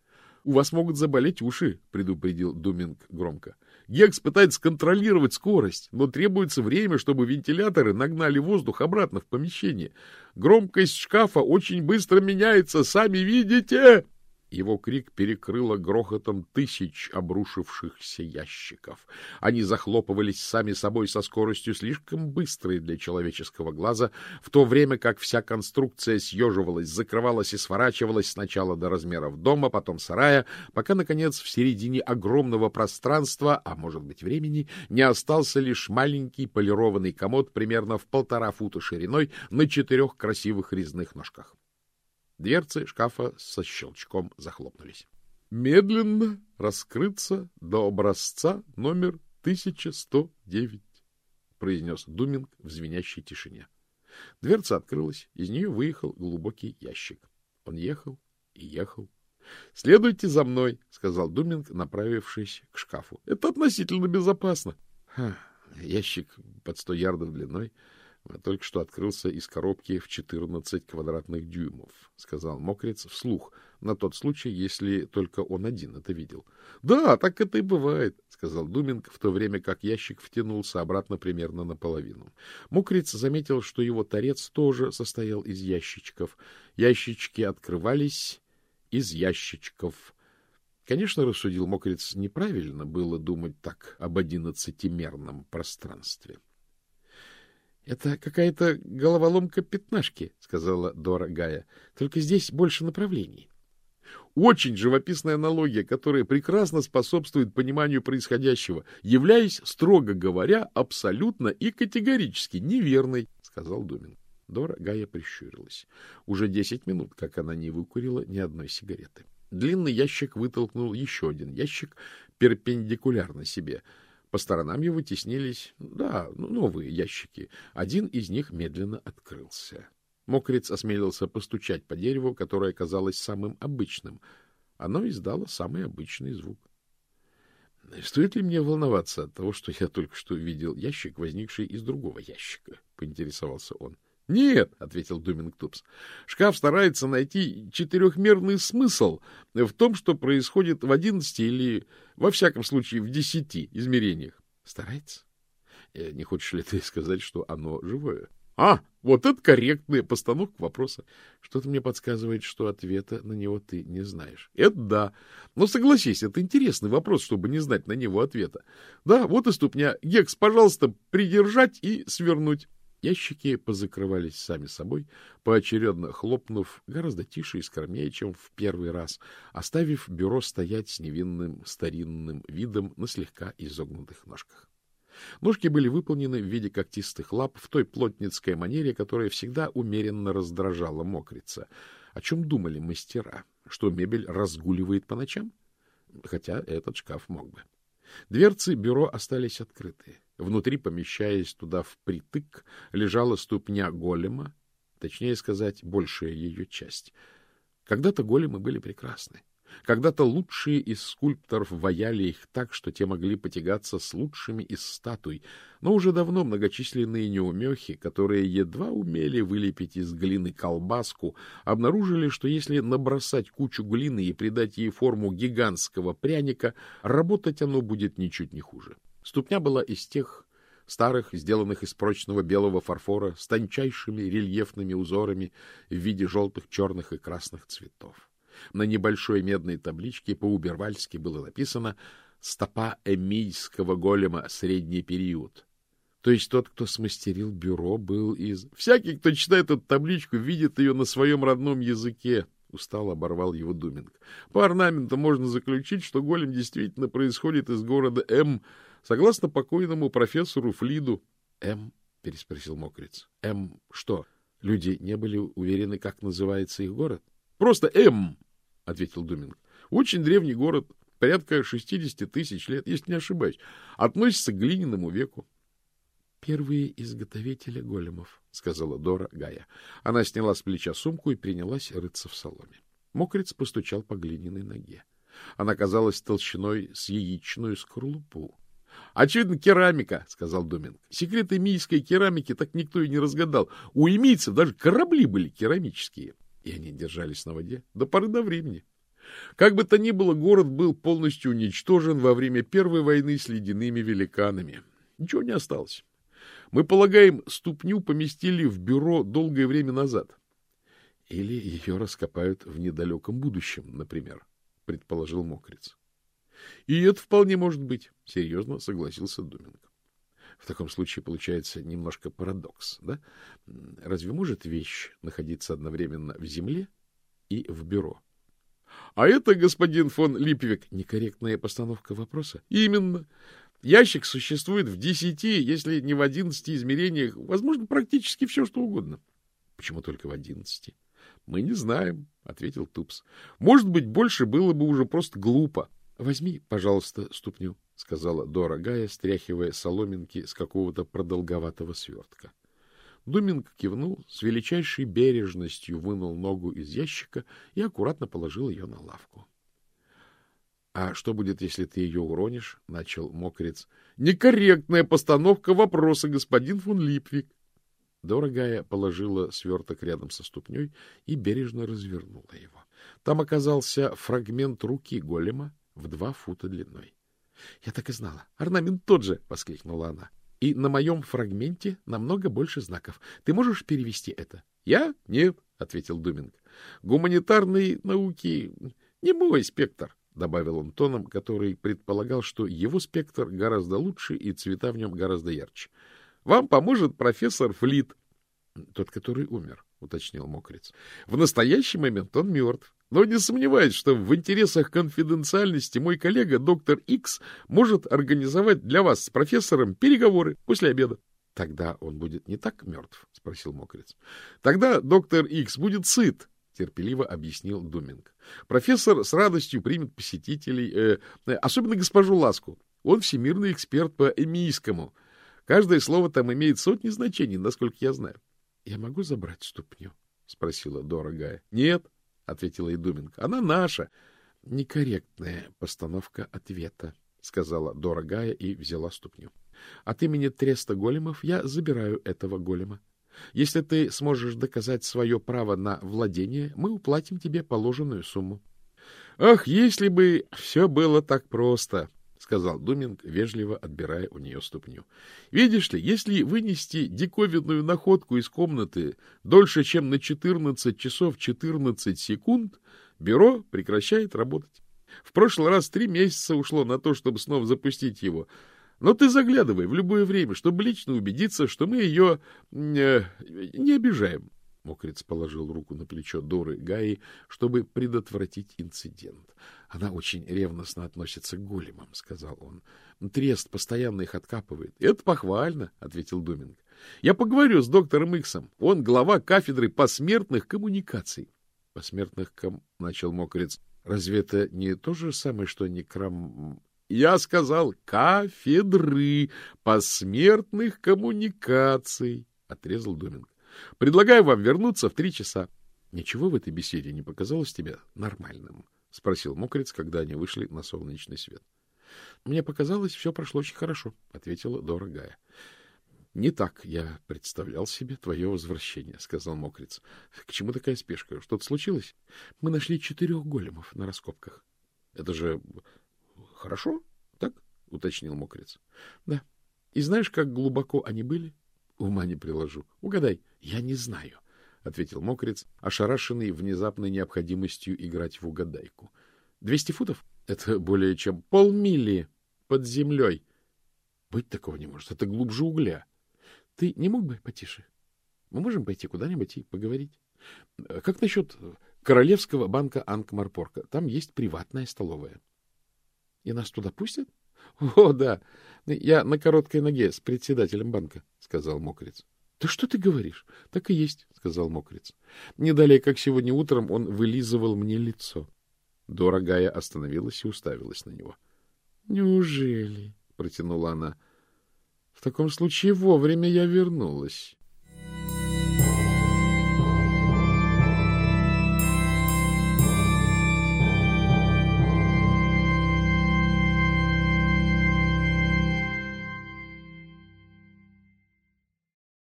— У вас могут заболеть уши, — предупредил Думинг громко. — Гекс пытается контролировать скорость, но требуется время, чтобы вентиляторы нагнали воздух обратно в помещение. Громкость шкафа очень быстро меняется, сами видите! Его крик перекрыло грохотом тысяч обрушившихся ящиков. Они захлопывались сами собой со скоростью слишком быстрой для человеческого глаза, в то время как вся конструкция съеживалась, закрывалась и сворачивалась сначала до размеров дома, потом сарая, пока, наконец, в середине огромного пространства, а может быть времени, не остался лишь маленький полированный комод примерно в полтора фута шириной на четырех красивых резных ножках. Дверцы шкафа со щелчком захлопнулись. Медленно раскрыться до образца номер 1109, произнес Думинг в звенящей тишине. Дверца открылась, из нее выехал глубокий ящик. Он ехал и ехал. — Следуйте за мной, — сказал Думинг, направившись к шкафу. — Это относительно безопасно. Ящик под сто ярдов длиной — только что открылся из коробки в 14 квадратных дюймов, — сказал Мокрец вслух, на тот случай, если только он один это видел. — Да, так это и бывает, — сказал Думинг, в то время как ящик втянулся обратно примерно наполовину. Мокрец заметил, что его торец тоже состоял из ящичков. Ящички открывались из ящичков. Конечно, рассудил Мокрец, неправильно было думать так об одиннадцатимерном пространстве. —— Это какая-то головоломка пятнашки, — сказала Дора Гая. — Только здесь больше направлений. Очень живописная аналогия, которая прекрасно способствует пониманию происходящего, являясь, строго говоря, абсолютно и категорически неверной, — сказал Думин. Дора Гая прищурилась. Уже десять минут, как она не выкурила ни одной сигареты. Длинный ящик вытолкнул еще один ящик перпендикулярно себе — по сторонам его теснились, да, ну, новые ящики. Один из них медленно открылся. Мокрец осмелился постучать по дереву, которое казалось самым обычным. Оно издало самый обычный звук. — Стоит ли мне волноваться от того, что я только что видел ящик, возникший из другого ящика? — поинтересовался он. — нет, — ответил Думинг. Шкаф старается найти четырехмерный смысл в том, что происходит в одиннадцати или, во всяком случае, в десяти измерениях. Старается? Э, не хочешь ли ты сказать, что оно живое? А, вот это корректная постановка вопроса. Что-то мне подсказывает, что ответа на него ты не знаешь. Это да. Но согласись, это интересный вопрос, чтобы не знать на него ответа. Да, вот и ступня. Гекс, пожалуйста, придержать и свернуть. Ящики позакрывались сами собой, поочередно хлопнув гораздо тише и скромнее, чем в первый раз, оставив бюро стоять с невинным старинным видом на слегка изогнутых ножках. Ножки были выполнены в виде когтистых лап в той плотницкой манере, которая всегда умеренно раздражала мокрица. О чем думали мастера? Что мебель разгуливает по ночам? Хотя этот шкаф мог бы. Дверцы бюро остались открыты. Внутри, помещаясь туда впритык, лежала ступня голема, точнее сказать, большая ее часть. Когда-то големы были прекрасны. Когда-то лучшие из скульпторов ваяли их так, что те могли потягаться с лучшими из статуй, но уже давно многочисленные неумехи, которые едва умели вылепить из глины колбаску, обнаружили, что если набросать кучу глины и придать ей форму гигантского пряника, работать оно будет ничуть не хуже. Ступня была из тех старых, сделанных из прочного белого фарфора, с тончайшими рельефными узорами в виде желтых, черных и красных цветов. На небольшой медной табличке по-убервальски было написано «Стопа эмийского голема. Средний период». То есть тот, кто смастерил бюро, был из... Всякий, кто читает эту табличку, видит ее на своем родном языке. Устал оборвал его Думинг. По орнаменту можно заключить, что голем действительно происходит из города М, согласно покойному профессору Флиду. — М? — переспросил Мокриц. — М что? Люди не были уверены, как называется их город. — Просто М, — ответил Думинг. — Очень древний город, порядка 60 тысяч лет, если не ошибаюсь, относится к глиняному веку. — Первые изготовители големов, — сказала Дора Гая. Она сняла с плеча сумку и принялась рыться в соломе. Мокрец постучал по глиняной ноге. Она казалась толщиной с яичную скорлупу. — Очевидно, керамика, — сказал Доминг. — Секреты мийской керамики так никто и не разгадал. У эмийцев даже корабли были керамические. И они держались на воде до поры до времени. Как бы то ни было, город был полностью уничтожен во время Первой войны с ледяными великанами. Ничего не осталось. Мы полагаем, ступню поместили в бюро долгое время назад. Или ее раскопают в недалеком будущем, например, предположил Мокриц. И это вполне может быть, серьезно согласился Думинг. В таком случае получается немножко парадокс, да? Разве может вещь находиться одновременно в земле и в бюро? А это, господин фон Липвик, некорректная постановка вопроса. Именно. Ящик существует в десяти, если не в одиннадцати измерениях, возможно, практически все, что угодно. Почему только в одиннадцати? Мы не знаем, ответил Тупс. Может быть, больше было бы уже просто глупо. Возьми, пожалуйста, ступню, сказала Дора Гая, стряхивая соломинки с какого-то продолговатого свертка. Думинг кивнул, с величайшей бережностью вынул ногу из ящика и аккуратно положил ее на лавку. — А что будет, если ты ее уронишь? — начал мокрец. — Некорректная постановка вопроса, господин фон Липвик. Дорогая положила сверток рядом со ступней и бережно развернула его. Там оказался фрагмент руки голема в два фута длиной. — Я так и знала. Орнамент тот же! — воскликнула она. — И на моем фрагменте намного больше знаков. Ты можешь перевести это? — Я? Нет, — ответил Думинг. — Гуманитарные науки не мой спектр. — добавил он тоном, который предполагал, что его спектр гораздо лучше и цвета в нем гораздо ярче. — Вам поможет профессор Флит. — Тот, который умер, — уточнил Мокриц. — В настоящий момент он мертв. Но не сомневаюсь, что в интересах конфиденциальности мой коллега, доктор Икс, может организовать для вас с профессором переговоры после обеда. — Тогда он будет не так мертв? — спросил Мокриц. — Тогда доктор Икс будет сыт, — терпеливо объяснил Думинг. — Профессор с радостью примет посетителей, э, э, особенно госпожу Ласку. Он всемирный эксперт по эмийскому. Каждое слово там имеет сотни значений, насколько я знаю. — Я могу забрать ступню? — спросила дорогая. — Нет, — ответила и Думинг. — Она наша. — Некорректная постановка ответа, — сказала дорогая и взяла ступню. — От имени треста големов я забираю этого голема. — если ты сможешь доказать свое право на владение, мы уплатим тебе положенную сумму. — Ах, если бы все было так просто! — сказал Думинг, вежливо отбирая у нее ступню. — Видишь ли, если вынести диковинную находку из комнаты дольше, чем на 14 часов 14 секунд, бюро прекращает работать. В прошлый раз три месяца ушло на то, чтобы снова запустить его — но ты заглядывай в любое время, чтобы лично убедиться, что мы ее э, не обижаем. Мокрец положил руку на плечо Доры Гаи, чтобы предотвратить инцидент. — Она очень ревностно относится к големам, — сказал он. — Трест постоянно их откапывает. — Это похвально, — ответил Думинг. — Я поговорю с доктором Иксом. Он глава кафедры посмертных коммуникаций. — Посмертных ком... — начал Мокрец. — Разве это не то же самое, что некрам... Я сказал кафедры посмертных коммуникаций, отрезал Доминг. Предлагаю вам вернуться в три часа. Ничего в этой беседе не показалось тебе нормальным? спросил Мокрец, когда они вышли на солнечный свет. Мне показалось, все прошло очень хорошо, ответила дорогая. Не так я представлял себе твое возвращение, сказал Мокриц. К чему такая спешка? Что-то случилось? Мы нашли четырех големов на раскопках. Это же Хорошо? Так? — уточнил мокрец. — Да. И знаешь, как глубоко они были? — Ума не приложу. — Угадай. — Я не знаю, — ответил мокрец, ошарашенный внезапной необходимостью играть в угадайку. — Двести футов? Это более чем полмили под землей. Быть такого не может. Это глубже угля. Ты не мог бы потише? Мы можем пойти куда-нибудь и поговорить. Как насчет Королевского банка Анкмарпорка? Там есть приватная столовая. —— И нас туда пустят? — О, да. Я на короткой ноге с председателем банка, — сказал Мокрец. — Да что ты говоришь? Так и есть, сказал мокрец. Не далее, как сегодня утром, он вылизывал мне лицо. Дорогая остановилась и уставилась на него. — Неужели? — протянула она. — В таком случае вовремя я вернулась.